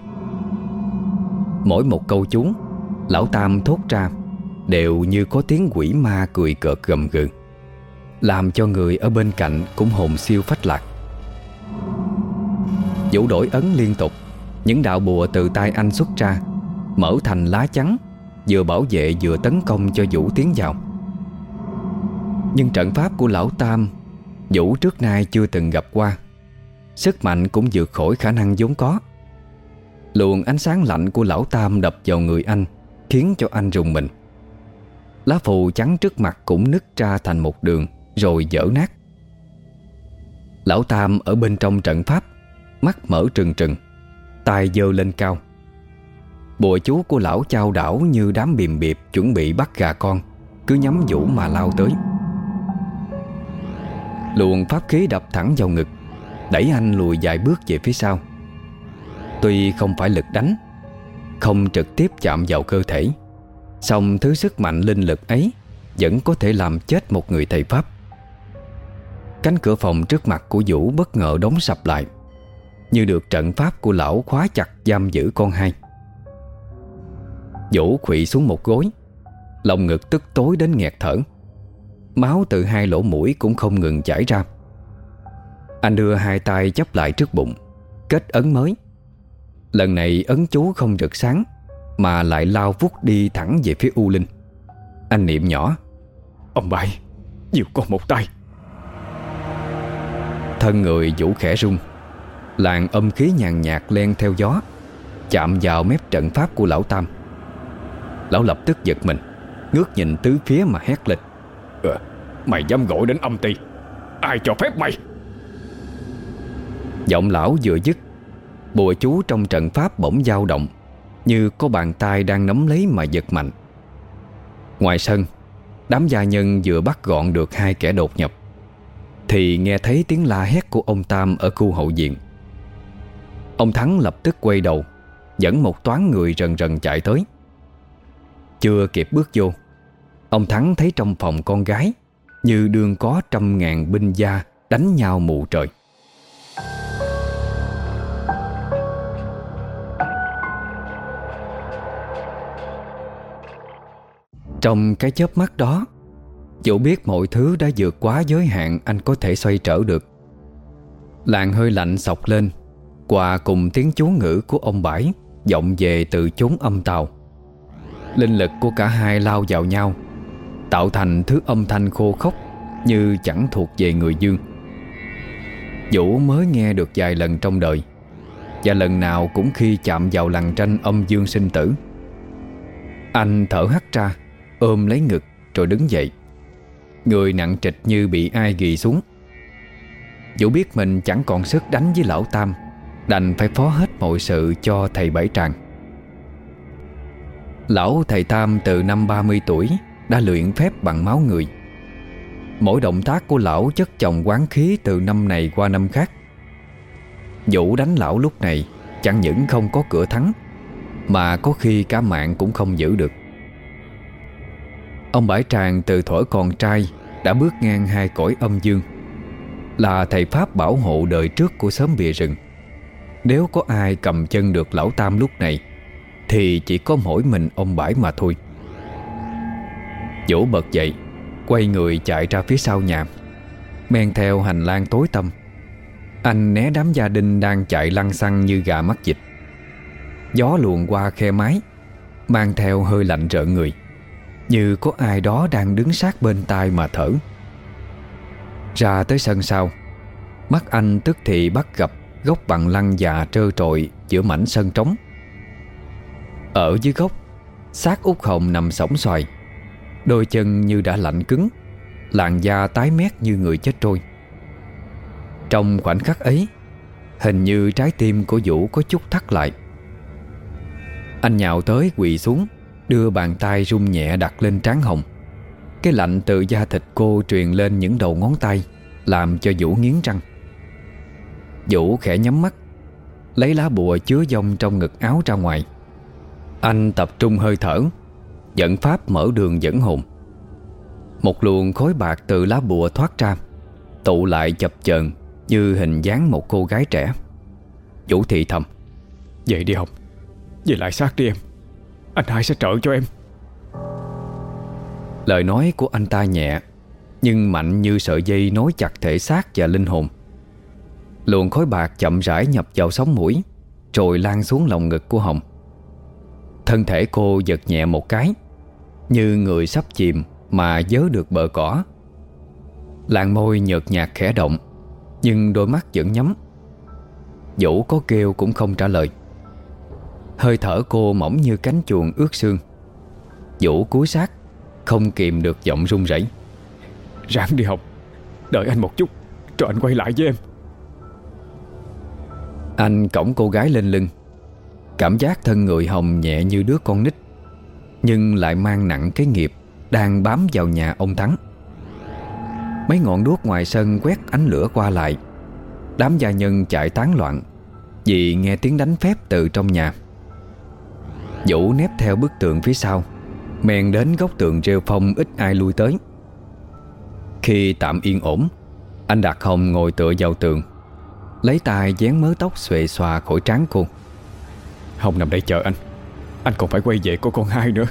Mỗi một câu chú, Lão Tam thốt ra Đều như có tiếng quỷ ma cười cợt gầm gừ, Làm cho người ở bên cạnh Cũng hồn siêu phách lạc. Vũ đổi ấn liên tục, Những đạo bùa từ tay anh xuất ra, Mở thành lá chắn Vừa bảo vệ vừa tấn công cho Vũ tiến vào. Nhưng trận pháp của lão Tam Vũ trước nay chưa từng gặp qua. Sức mạnh cũng vượt khỏi khả năng vốn có. Luồng ánh sáng lạnh của lão Tam đập vào người anh, Khiến cho anh rùng mình. Lá phù trắng trước mặt cũng nứt ra thành một đường, Rồi dở nát. Lão Tam ở bên trong trận pháp, Mắt mở trừng trừng, tay dơ lên cao. Bùa chú của lão trao đảo như đám bìm biệp Chuẩn bị bắt gà con, Cứ nhắm vũ mà lao tới. Luồng pháp khí đập thẳng vào ngực, Đẩy anh lùi vài bước về phía sau. Tuy không phải lực đánh, Không trực tiếp chạm vào cơ thể, song thứ sức mạnh linh lực ấy Vẫn có thể làm chết một người thầy Pháp. Cánh cửa phòng trước mặt của Vũ bất ngờ đóng sập lại, Như được trận pháp của lão khóa chặt giam giữ con hai. Vũ khụy xuống một gối. Lòng ngực tức tối đến nghẹt thở. Máu từ hai lỗ mũi cũng không ngừng chảy ra. Anh đưa hai tay chấp lại trước bụng Kết ấn mới. Lần này ấn chú không rực sáng Mà lại lao vút đi thẳng về phía U Linh. Anh niệm nhỏ Ông bại Nhiều con một tay. Thân người vũ khẽ rung Làn âm khí nhàn nhạt len theo gió Chạm vào mép trận pháp của lão Tam Lão lập tức giật mình Ngước nhìn tứ phía mà hét lên. Ờ, Mày dám gọi đến âm ti Ai cho phép mày? Giọng lão vừa dứt Bùa chú trong trận pháp bỗng dao động Như có bàn tay đang nắm lấy mà giật mạnh. Ngoài sân Đám gia nhân vừa bắt gọn được hai kẻ đột nhập Thì nghe thấy tiếng la hét của ông Tam ở khu hậu viện. Ông Thắng lập tức quay đầu Dẫn một toán người rần rần chạy tới chưa kịp bước vô, Ông Thắng thấy trong phòng con gái Như đương có trăm ngàn binh gia Đánh nhau mù trời. Trong cái chớp mắt đó Dẫu biết mọi thứ đã vượt quá giới hạn Anh có thể xoay trở được. Làn hơi lạnh sọc lên Quà cùng tiếng chú ngữ của ông Bãi vọng về từ chốn âm tàu. Linh lực của cả hai lao vào nhau, Tạo thành thứ âm thanh khô khốc Như chẳng thuộc về người dương. Vũ mới nghe được vài lần trong đời, Và lần nào cũng khi chạm vào lằn tranh âm dương sinh tử, Anh thở hắt ra, Ôm lấy ngực rồi đứng dậy. Người nặng trịch như bị ai ghi xuống. Vũ biết mình chẳng còn sức đánh với lão Tam, Đành phải phó hết mọi sự cho thầy Bảy Tràng. Lão thầy Tam từ năm 30 tuổi Đã luyện phép bằng máu người. Mỗi động tác của lão chất chồng quán khí từ năm này qua năm khác. Vũ đánh lão lúc này Chẳng những không có cửa thắng, Mà có khi cả mạng cũng không giữ được. Ông Bãi Tràng từ thuở còn trai Đã bước ngang hai cõi âm dương, Là thầy Pháp bảo hộ đời trước của xóm bìa rừng. Nếu có ai cầm chân được lão Tam lúc này thì chỉ có mỗi mình ông Bãi mà thôi. Vũ bật dậy, Quay người chạy ra phía sau nhà, Men theo hành lang tối tăm. Anh né đám gia đình đang chạy lăn xăng như gà mắc dịch. Gió luồn qua khe mái, Mang theo hơi lạnh rợn người, Như có ai đó đang đứng sát bên tai mà thở. Ra tới sân sau, Mắt anh tức thì bắt gặp Gốc bằng lăng già trơ trội Giữa mảnh sân trống. Ở dưới gốc, xác út hồng nằm sóng xoài. Đôi chân như đã lạnh cứng, Làn da tái mét như người chết trôi. Trong khoảnh khắc ấy, Hình như trái tim của Vũ có chút thắt lại. Anh nhào tới, quỳ xuống, Đưa bàn tay rung nhẹ đặt lên trán hồng. Cái lạnh từ da thịt cô truyền lên những đầu ngón tay, Làm cho Vũ nghiến răng. Vũ khẽ nhắm mắt, Lấy lá bùa chứa dông trong ngực áo ra ngoài. Anh tập trung hơi thở Dẫn pháp mở đường dẫn hồn. Một luồng khối bạc từ lá bùa thoát ra Tụ lại chập chờn Như hình dáng một cô gái trẻ. Vũ thị thầm Vậy đi học Về lại xác đi em. Anh hai sẽ trợ cho em. Lời nói của anh ta nhẹ Nhưng mạnh như sợi dây nối chặt thể xác và linh hồn. Luồng khói bạc chậm rãi nhập vào sống mũi Rồi lan xuống lòng ngực của Hồng Thân thể cô giật nhẹ một cái Như người sắp chìm Mà dớ được bờ cỏ. Làn môi nhợt nhạt khẽ động Nhưng đôi mắt vẫn nhắm. Vũ có kêu cũng không trả lời. Hơi thở cô mỏng như cánh chuồng ướt xương Vũ cúi sát Không kìm được giọng run rẩy. Ráng đi học Đợi anh một chút Rồi anh quay lại với em. Anh cõng cô gái lên lưng Cảm giác thân người Hồng nhẹ như đứa con nít, Nhưng lại mang nặng cái nghiệp Đang bám vào nhà ông Thắng. Mấy ngọn đuốc ngoài sân quét ánh lửa qua lại. Đám gia nhân chạy tán loạn Vì nghe tiếng đánh phép từ trong nhà. Vũ nép theo bức tường phía sau, Men đến góc tường rêu phong ít ai lui tới. Khi tạm yên ổn, Anh đặt Hồng ngồi tựa vào tường, Lấy tay dán mớ tóc xuệ xòa khỏi trán cô. Hồng nằm đây chờ anh. Anh còn phải quay về có con hai nữa.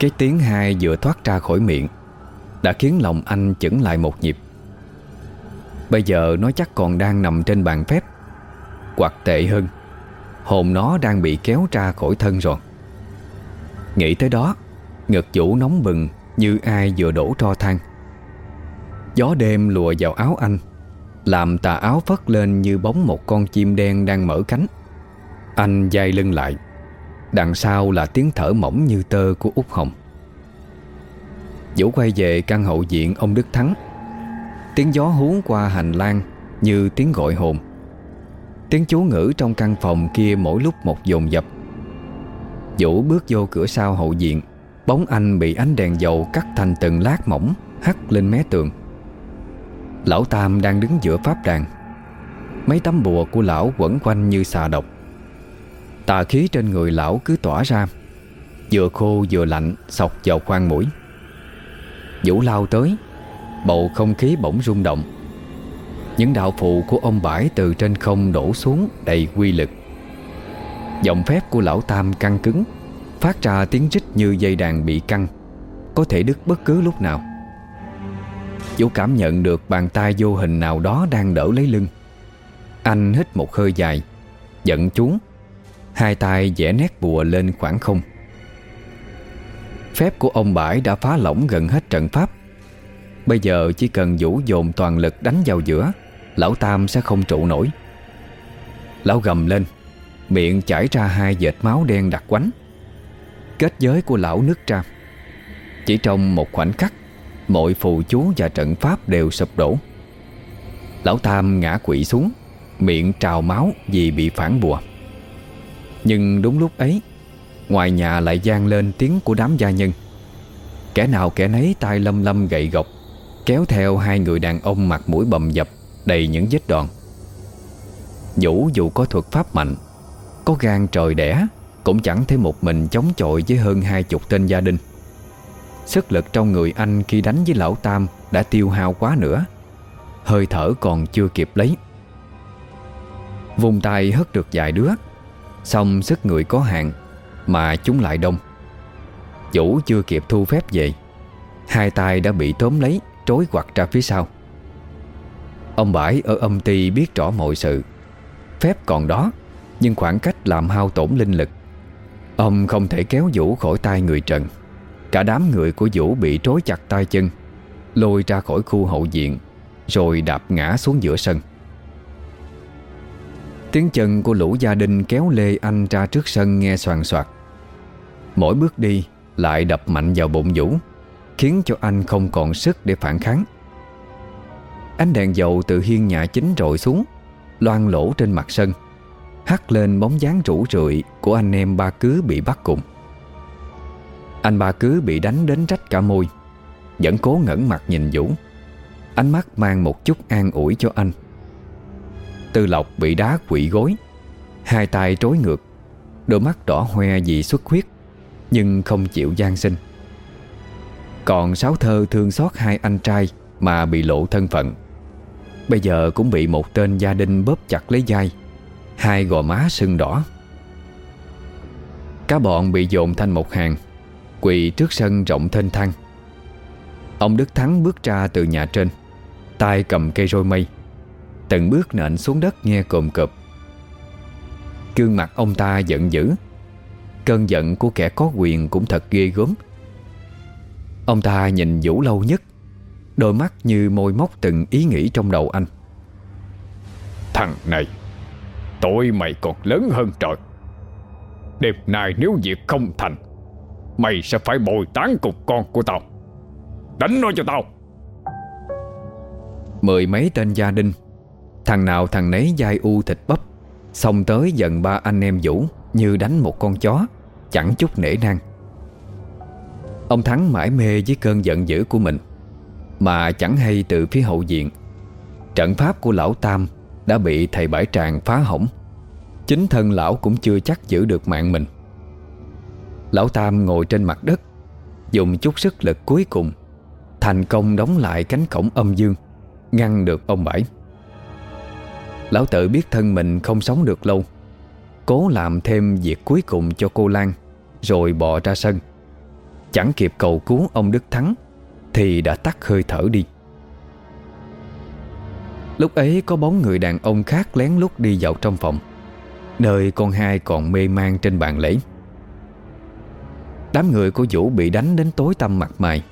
Cái tiếng hai vừa thoát ra khỏi miệng, Đã khiến lòng anh chững lại một nhịp. Bây giờ nó chắc còn đang nằm trên bàn phép Hoặc tệ hơn. Hồn nó đang bị kéo ra khỏi thân rồi. Nghĩ tới đó, Ngực vũ nóng bừng Như ai vừa đổ tro than. Gió đêm lùa vào áo anh, Làm tà áo phất lên như bóng một con chim đen đang mở cánh. Anh dai lưng lại. Đằng sau là tiếng thở mỏng như tơ của út Hồng. Vũ quay về căn hậu diện ông Đức Thắng. Tiếng gió hú qua hành lang Như tiếng gọi hồn. Tiếng chú ngữ trong căn phòng kia mỗi lúc một dồn dập. Vũ bước vô cửa sau hậu diện Bóng anh bị ánh đèn dầu cắt thành từng lát mỏng, Hắt lên mé tường. Lão Tam đang đứng giữa pháp đàn. Mấy tấm bùa của lão quẩn quanh như xà độc. Tà khí trên người lão cứ tỏa ra. Vừa khô vừa lạnh Sọc vào khoang mũi. Vũ lao tới, Bầu không khí bỗng rung động. Những đạo phụ của ông bãi từ trên không đổ xuống đầy quy lực. Giọng phép của lão Tam căng cứng, Phát ra tiếng rít như dây đàn bị căng. Có thể đứt bất cứ lúc nào. Vũ cảm nhận được bàn tay vô hình nào đó đang đỡ lấy lưng. Anh hít một hơi dài, Giận chúng Hai tay vẽ nét bùa lên khoảng không. Phép của ông bãi đã phá lỏng gần hết trận pháp. Bây giờ chỉ cần Vũ dồn toàn lực đánh vào giữa, Lão Tam sẽ không trụ nổi. Lão gầm lên, Miệng chảy ra hai vệt máu đen đặc quánh. Kết giới của lão nứt ra. Chỉ trong một khoảnh khắc, Mọi phù chú và trận pháp đều sụp đổ. Lão Tam ngã quỵ xuống, Miệng trào máu vì bị phản bùa. Nhưng đúng lúc ấy, Ngoài nhà lại gian lên tiếng của đám gia nhân. Kẻ nào kẻ nấy tay lâm lâm gậy gộc Kéo theo hai người đàn ông mặt mũi bầm dập, Đầy những vết đòn. Vũ dù có thuật pháp mạnh, Có gan trời đẻ, Cũng chẳng thể một mình chống chọi với hơn hai chục tên gia đình. Sức lực trong người anh khi đánh với lão Tam Đã tiêu hao quá nữa, Hơi thở còn chưa kịp lấy. Vùng tay hất được vài đứa Xong sức người có hạn, Mà chúng lại đông. Vũ chưa kịp thu phép về, Hai tay đã bị tóm lấy trối quặt ra phía sau. Ông Bãi ở âm ty biết rõ mọi sự. Phép còn đó, Nhưng khoảng cách làm hao tổn linh lực. Ông không thể kéo Vũ khỏi tay người Trần. Cả đám người của Vũ bị trối chặt tay chân, Lôi ra khỏi khu hậu diện Rồi đạp ngã xuống giữa sân. Tiếng chân của lũ gia đình kéo Lê Anh ra trước sân nghe soàn soạt Mỗi bước đi lại đập mạnh vào bụng Vũ, Khiến cho anh không còn sức để phản kháng. Ánh đèn dầu từ hiên nhà chính rội xuống Loan lỗ trên mặt sân, Hắt lên bóng dáng rủ rượi Của anh em ba cứ bị bắt cùng. Anh ba cứ bị đánh đến rách cả môi, Vẫn cố ngẩn mặt nhìn Vũ. Ánh mắt mang một chút an ủi cho anh. Tư Lộc bị đá quỵ gối. Hai tay trối ngược, Đôi mắt đỏ hoe vì xuất huyết, Nhưng không chịu gian sinh. Còn Sáu Thơ thương xót hai anh trai Mà bị lộ thân phận. Bây giờ cũng bị một tên gia đình bóp chặt lấy dai Hai gò má sưng đỏ. Cả bọn bị dồn thành một hàng, Quỳ trước sân rộng thênh thang. Ông Đức Thắng bước ra từ nhà trên, tay cầm cây roi mây. Từng bước nện xuống đất nghe cồm cộp Cương mặt ông ta giận dữ. Cơn giận của kẻ có quyền cũng thật ghê gớm. Ông ta nhìn Vũ lâu nhất. Đôi mắt như môi móc từng ý nghĩ trong đầu anh. Thằng này Tội mày còn lớn hơn trời. Đêm nay nếu việc không thành Mày sẽ phải bồi tán cùng con của tao. Đánh nó cho tao. Mười mấy tên gia đình Thằng nào thằng nấy dai u thịt bắp. Xong tới giận ba anh em Vũ Như đánh một con chó, Chẳng chút nể nang. Ông Thắng mãi mê với cơn giận dữ của mình, Mà chẳng hay từ phía hậu diện Trận pháp của lão Tam Đã bị thầy Bãi Tràng phá hỏng. Chính thân lão cũng chưa chắc giữ được mạng mình. Lão Tam ngồi trên mặt đất, Dùng chút sức lực cuối cùng, Thành công đóng lại cánh cổng âm dương, Ngăn được ông Bãi. Lão tự biết thân mình không sống được lâu. Cố làm thêm việc cuối cùng cho cô Lan, Rồi bò ra sân. Chẳng kịp cầu cứu ông Đức Thắng, Thì đã tắt hơi thở đi. Lúc ấy có bóng người đàn ông khác lén lút đi vào trong phòng. Nơi con hai còn mê man trên bàn lễ. Đám người của Vũ bị đánh đến tối tăm mặt mày.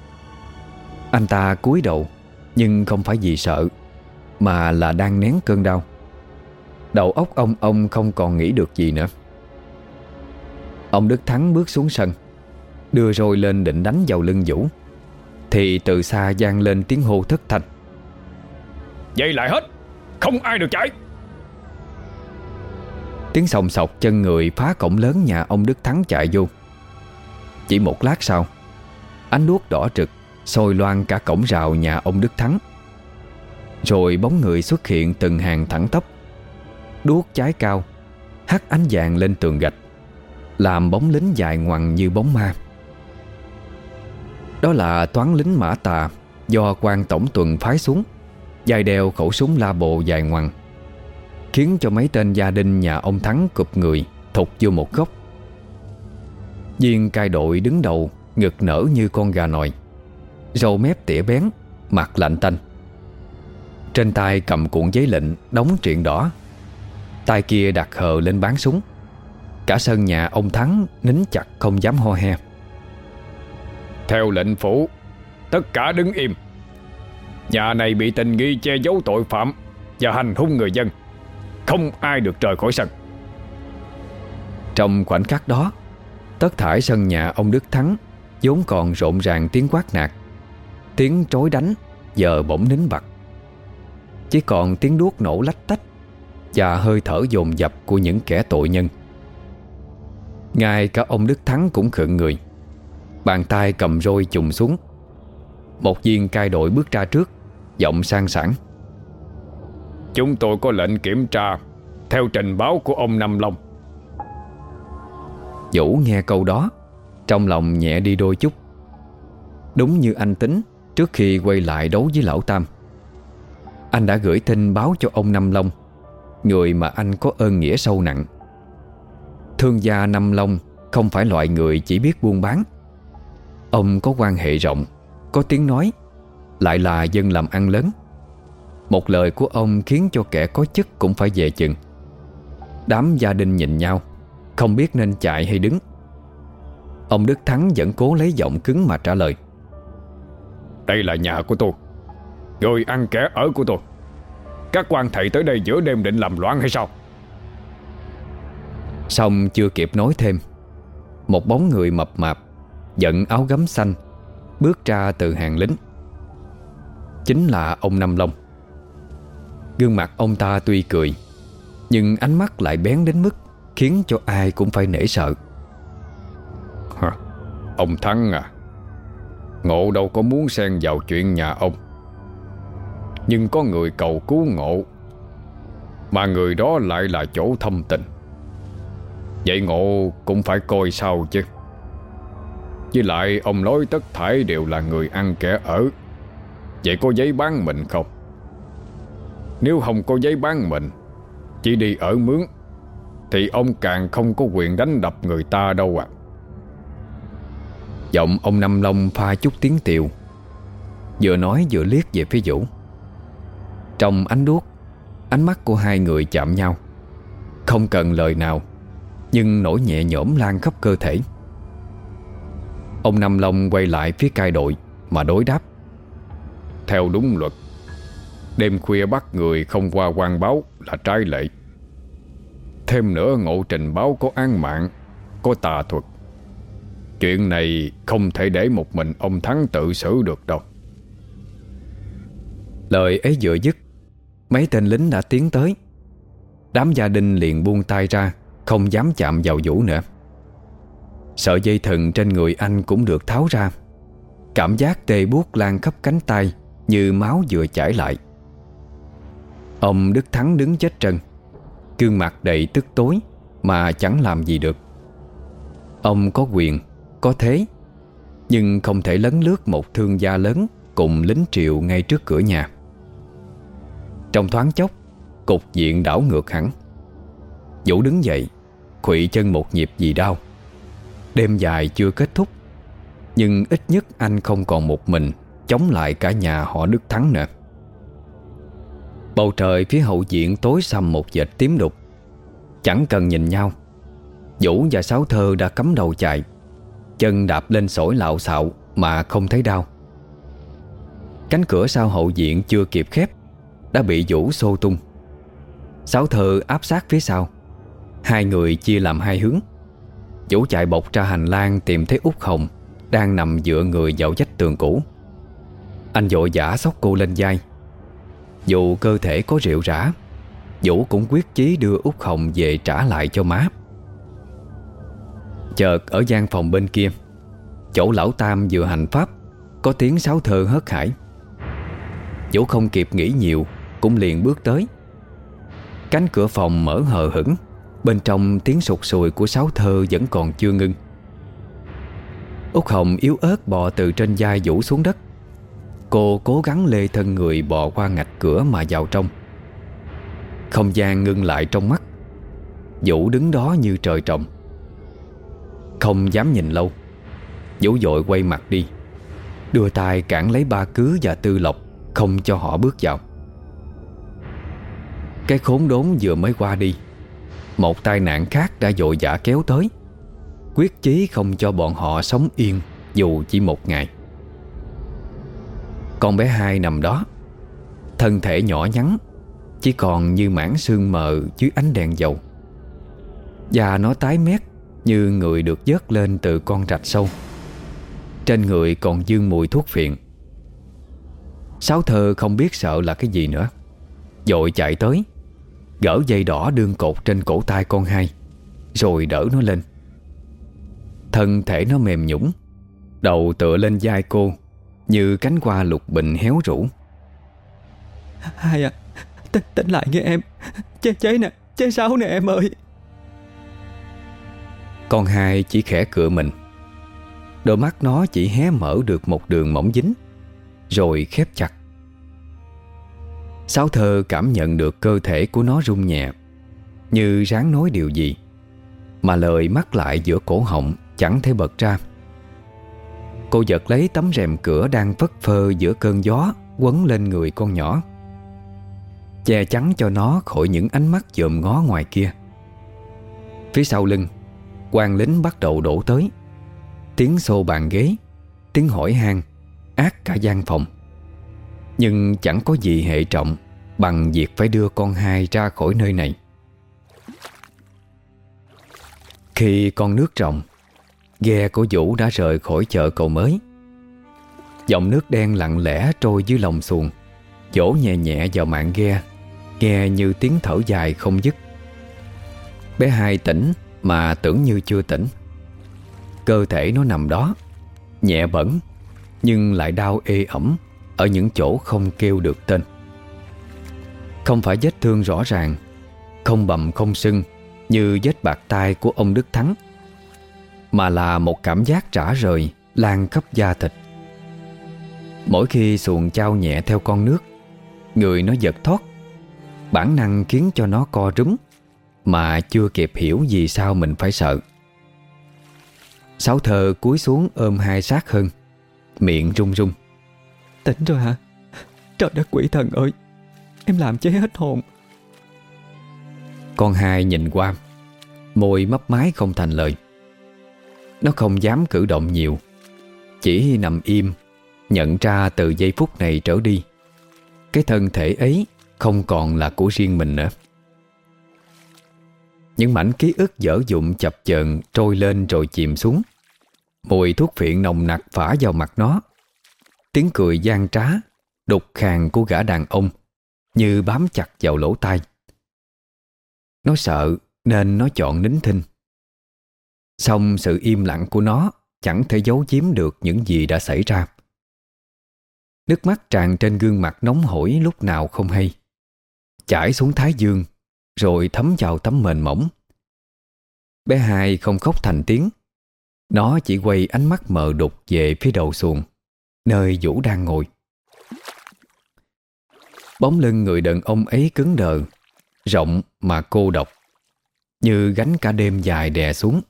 Anh ta cúi đầu, Nhưng không phải vì sợ, Mà là đang nén cơn đau. Đầu óc ông ông không còn nghĩ được gì nữa. Ông Đức Thắng bước xuống sân Đưa rồi lên định đánh vào lưng Vũ. Thì từ xa gian lên tiếng hô thất thanh. Dây lại hết Không ai được chạy. Tiếng sòng sọc chân người phá cổng lớn nhà ông Đức Thắng chạy vô. Chỉ một lát sau Ánh đuốc đỏ trực sôi loan cả cổng rào nhà ông Đức Thắng. Rồi bóng người xuất hiện từng hàng thẳng tắp Đuốc cháy cao, Hắt ánh vàng lên tường gạch, Làm bóng lính dài ngoằn như bóng ma. Đó là toán lính mã tà Do quan tổng tuần phái xuống, Dài đeo khẩu súng la bộ dài ngoằn Khiến cho mấy tên gia đình nhà ông Thắng cụp người Thục vô một góc. Viên cai đội đứng đầu Ngực nở như con gà nòi, Râu mép tỉa bén, Mặt lạnh tanh. Trên tay cầm cuộn giấy lệnh Đóng triện đỏ tay kia đặt hờ lên bán súng. Cả sân nhà ông Thắng Nín chặt không dám ho he. Theo lệnh phủ Tất cả đứng im. Nhà này bị tình nghi che giấu tội phạm Và hành hung người dân. Không ai được rời khỏi sân. Trong khoảnh khắc đó Tất thải sân nhà ông Đức Thắng vốn còn rộn ràng tiếng quát nạt Tiếng trối đánh Giờ bỗng nín bặt. Chỉ còn tiếng đuốc nổ lách tách Và hơi thở dồn dập của những kẻ tội nhân. Ngay cả ông Đức Thắng cũng khựng người. Bàn tay cầm roi trùng xuống. Một viên cai đội bước ra trước Giọng sang sảng. Chúng tôi có lệnh kiểm tra Theo trình báo của ông Năm Long. Vũ nghe câu đó Trong lòng nhẹ đi đôi chút. Đúng như anh tính Trước khi quay lại đấu với Lão Tam Anh đã gửi tin báo cho ông Năm Long Người mà anh có ơn nghĩa sâu nặng. Thương gia Nam Long Không phải loại người chỉ biết buôn bán. Ông có quan hệ rộng, Có tiếng nói, Lại là dân làm ăn lớn. Một lời của ông khiến cho kẻ có chức cũng phải về chừng. Đám gia đình nhìn nhau, Không biết nên chạy hay đứng. Ông Đức Thắng vẫn cố lấy giọng cứng mà trả lời. Đây là nhà của tôi. Người ăn kẻ ở của tôi. Các quan thầy tới đây giữa đêm định làm loạn hay sao? Xong chưa kịp nói thêm Một bóng người mập mạp Giận áo gấm xanh Bước ra từ hàng lính. Chính là ông Năm Long. Gương mặt ông ta tuy cười Nhưng ánh mắt lại bén đến mức Khiến cho ai cũng phải nể sợ. Hả? Ông Thắng à? Ngộ đâu có muốn xen vào chuyện nhà ông nhưng có người cầu cứu ngộ, Mà người đó lại là chỗ thâm tình. Vậy ngộ cũng phải coi sao chứ? Với lại ông nói tất thải đều là người ăn kẻ ở. Vậy có giấy bán mình không? Nếu không có giấy bán mình, Chỉ đi ở mướn, Thì ông càng không có quyền đánh đập người ta đâu ạ. Giọng ông Năm Long pha chút tiếng tiều, Vừa nói vừa liếc về phía Vũ. Trong ánh đuốc, Ánh mắt của hai người chạm nhau. Không cần lời nào, Nhưng nỗi nhẹ nhõm lan khắp cơ thể. Ông Nam Long quay lại phía cai đội Mà đối đáp. Theo đúng luật, Đêm khuya bắt người không qua quan báo Là trái lệ. Thêm nữa ngộ trình báo có an mạng, Có tà thuật. Chuyện này không thể để một mình ông Thắng tự xử được đâu. Lời ấy vừa dứt Mấy tên lính đã tiến tới. Đám gia đình liền buông tay ra, Không dám chạm vào Vũ nữa. Sợi dây thừng trên người anh cũng được tháo ra. Cảm giác tê buốt lan khắp cánh tay, Như máu vừa chảy lại. Ông Đức Thắng đứng chết trân Gương mặt đầy tức tối, Mà chẳng làm gì được. Ông có quyền, Có thế, Nhưng không thể lấn lướt một thương gia lớn Cùng lính triệu ngay trước cửa nhà. Trong thoáng chốc, Cục diện đảo ngược hẳn. Vũ đứng dậy, Khụy chân một nhịp gì đau. Đêm dài chưa kết thúc, Nhưng ít nhất anh không còn một mình Chống lại cả nhà họ Đức Thắng nữa. Bầu trời phía hậu diện tối xăm một dệt tím đục. Chẳng cần nhìn nhau, Vũ và Sáu Thơ đã cắm đầu chạy. Chân đạp lên sỏi lạo xạo Mà không thấy đau. Cánh cửa sau hậu diện chưa kịp khép đã bị Vũ xô tung. Sáu Thơ áp sát phía sau. Hai người chia làm hai hướng. Vũ chạy bọc ra hành lang tìm thấy út Hồng Đang nằm dựa người vào vách tường cũ. Anh vội giả sóc cô lên vai. Dù cơ thể có rượu rã, Vũ cũng quyết chí đưa út Hồng về trả lại cho má. Chợt ở gian phòng bên kia, Chỗ lão Tam vừa hành pháp, Có tiếng sáo thơ hớt hải. Vũ không kịp nghĩ nhiều cũng liền bước tới. Cánh cửa phòng mở hờ hững, Bên trong tiếng sụt sùi của sáu thơ Vẫn còn chưa ngưng. Út Hồng yếu ớt bò từ trên vai Vũ xuống đất. Cô cố gắng lê thân người bò qua ngạch cửa mà vào trong. Không gian ngưng lại trong mắt. Vũ đứng đó như trời trồng. Không dám nhìn lâu. Vũ dội quay mặt đi. Đưa tay cản lấy ba cứ và tư lộc, Không cho họ bước vào. Cái khốn đốn vừa mới qua đi. Một tai nạn khác đã dội dã kéo tới. Quyết chí không cho bọn họ sống yên, Dù chỉ một ngày. Con bé hai nằm đó, Thân thể nhỏ nhắn, Chỉ còn như mảng sương mờ Dưới ánh đèn dầu. Và nó tái mét Như người được dớt lên từ con rạch sâu. Trên người còn dương mùi thuốc phiện. Sáu thơ không biết sợ là cái gì nữa Dội chạy tới. Gỡ dây đỏ đương cột trên cổ tay con hai Rồi đỡ nó lên. Thân thể nó mềm nhũng Đầu tựa lên vai cô Như cánh hoa lục bình héo rũ. Hai à Tỉnh, lại nghe em. Chế chế nè Chế sáu nè em ơi. Con hai chỉ khẽ cựa mình. Đôi mắt nó chỉ hé mở được một đường mỏng dính Rồi khép chặt Sáu thơ cảm nhận được cơ thể của nó rung nhẹ. Như ráng nói điều gì, Mà lời mắc lại giữa cổ họng Chẳng thể bật ra. Cô giật lấy tấm rèm cửa đang phất phơ giữa cơn gió, Quấn lên người con nhỏ. Che chắn cho nó khỏi những ánh mắt dòm ngó ngoài kia. Phía sau lưng quan lính bắt đầu đổ tới. Tiếng xô bàn ghế, Tiếng hỏi han, Ác cả gian phòng. Nhưng chẳng có gì hệ trọng Bằng việc phải đưa con hai ra khỏi nơi này. Khi con nước rộng Ghe của Vũ đã rời khỏi chợ cầu mới. Dòng nước đen lặng lẽ trôi dưới lòng xuồng. Vỗ nhẹ nhẹ vào mạng ghe, Nghe như tiếng thở dài không dứt. Bé hai tỉnh Mà tưởng như chưa tỉnh. Cơ thể nó nằm đó, Nhẹ bẩn, Nhưng lại đau ê ẩm. Ở những chỗ không kêu được tên. Không phải vết thương rõ ràng, Không bầm không sưng Như vết bạc tai của ông Đức Thắng, Mà là một cảm giác trả rời, Lan khắp da thịt. Mỗi khi xuồng trao nhẹ theo con nước, Người nó giật thoát, Bản năng khiến cho nó co rúm Mà chưa kịp hiểu vì sao mình phải sợ. Sáu thờ cúi xuống ôm hai sát hơn Miệng rung rung. Tỉnh rồi hả? Trời đất quỷ thần ơi, Em làm chế hết hồn. Con hai nhìn qua, Môi mấp mái không thành lời. Nó không dám cử động nhiều, Chỉ nằm im, Nhận ra từ giây phút này trở đi, Cái thân thể ấy Không còn là của riêng mình nữa. Những mảnh ký ức dở dụng chập chờn Trôi lên rồi chìm xuống. Mùi thuốc phiện nồng nặc phả vào mặt nó Tiếng cười gian trá, Đục khàn của gã đàn ông, Như bám chặt vào lỗ tai. Nó sợ Nên nó chọn nín thinh. Xong sự im lặng của nó Chẳng thể giấu giếm được những gì đã xảy ra. Nước mắt tràn trên gương mặt nóng hổi lúc nào không hay. Chảy xuống thái dương, Rồi thấm vào tấm mền mỏng. Bé hai không khóc thành tiếng. Nó chỉ quay ánh mắt mờ đục về phía đầu xuồng. Nơi Vũ đang ngồi. Bóng lưng người đàn ông ấy cứng đờ, Rộng mà cô độc, Như gánh cả đêm dài đè xuống.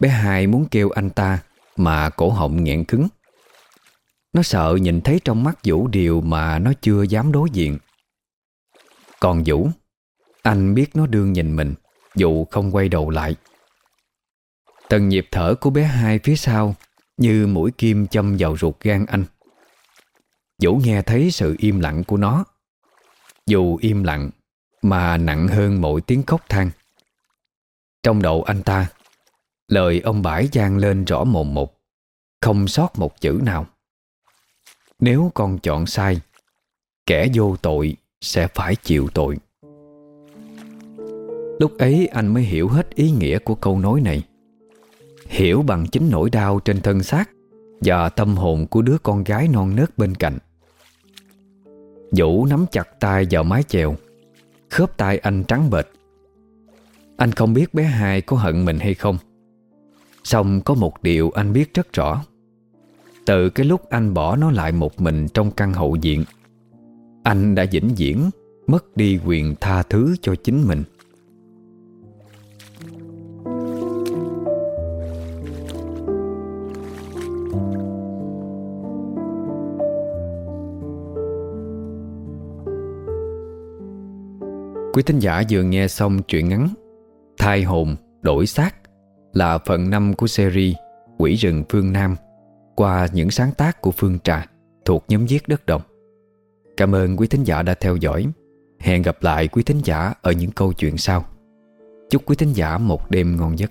Bé hai muốn kêu anh ta, Mà cổ họng nghẹn cứng. Nó sợ nhìn thấy trong mắt Vũ điều mà nó chưa dám đối diện. Còn Vũ, Anh biết nó đương nhìn mình, Dù không quay đầu lại. Từng nhịp thở của bé hai phía sau như mũi kim châm vào ruột gan anh. Vũ nghe thấy sự im lặng của nó. Dù im lặng, Mà nặng hơn mỗi tiếng khóc than. Trong đầu anh ta, Lời ông bãi gian lên rõ mồm một, Không sót một chữ nào. Nếu con chọn sai, Kẻ vô tội sẽ phải chịu tội. Lúc ấy anh mới hiểu hết ý nghĩa của câu nói này. Hiểu bằng chính nỗi đau trên thân xác Và tâm hồn của đứa con gái non nớt bên cạnh. Vũ nắm chặt tay vào mái chèo, Khớp tay anh trắng bệch. Anh không biết bé hai có hận mình hay không. Xong có một điều anh biết rất rõ. Từ cái lúc anh bỏ nó lại một mình trong căn hậu diện Anh đã vĩnh viễn mất đi quyền tha thứ cho chính mình. Quý thính giả vừa nghe xong truyện ngắn Thai hồn đổi xác là phần 5 của series Quỷ rừng phương Nam qua những sáng tác của Phương Trà thuộc nhóm viết đất đồng. Cảm ơn quý thính giả đã theo dõi. Hẹn gặp lại quý thính giả ở những câu chuyện sau. Chúc quý thính giả một đêm ngon giấc.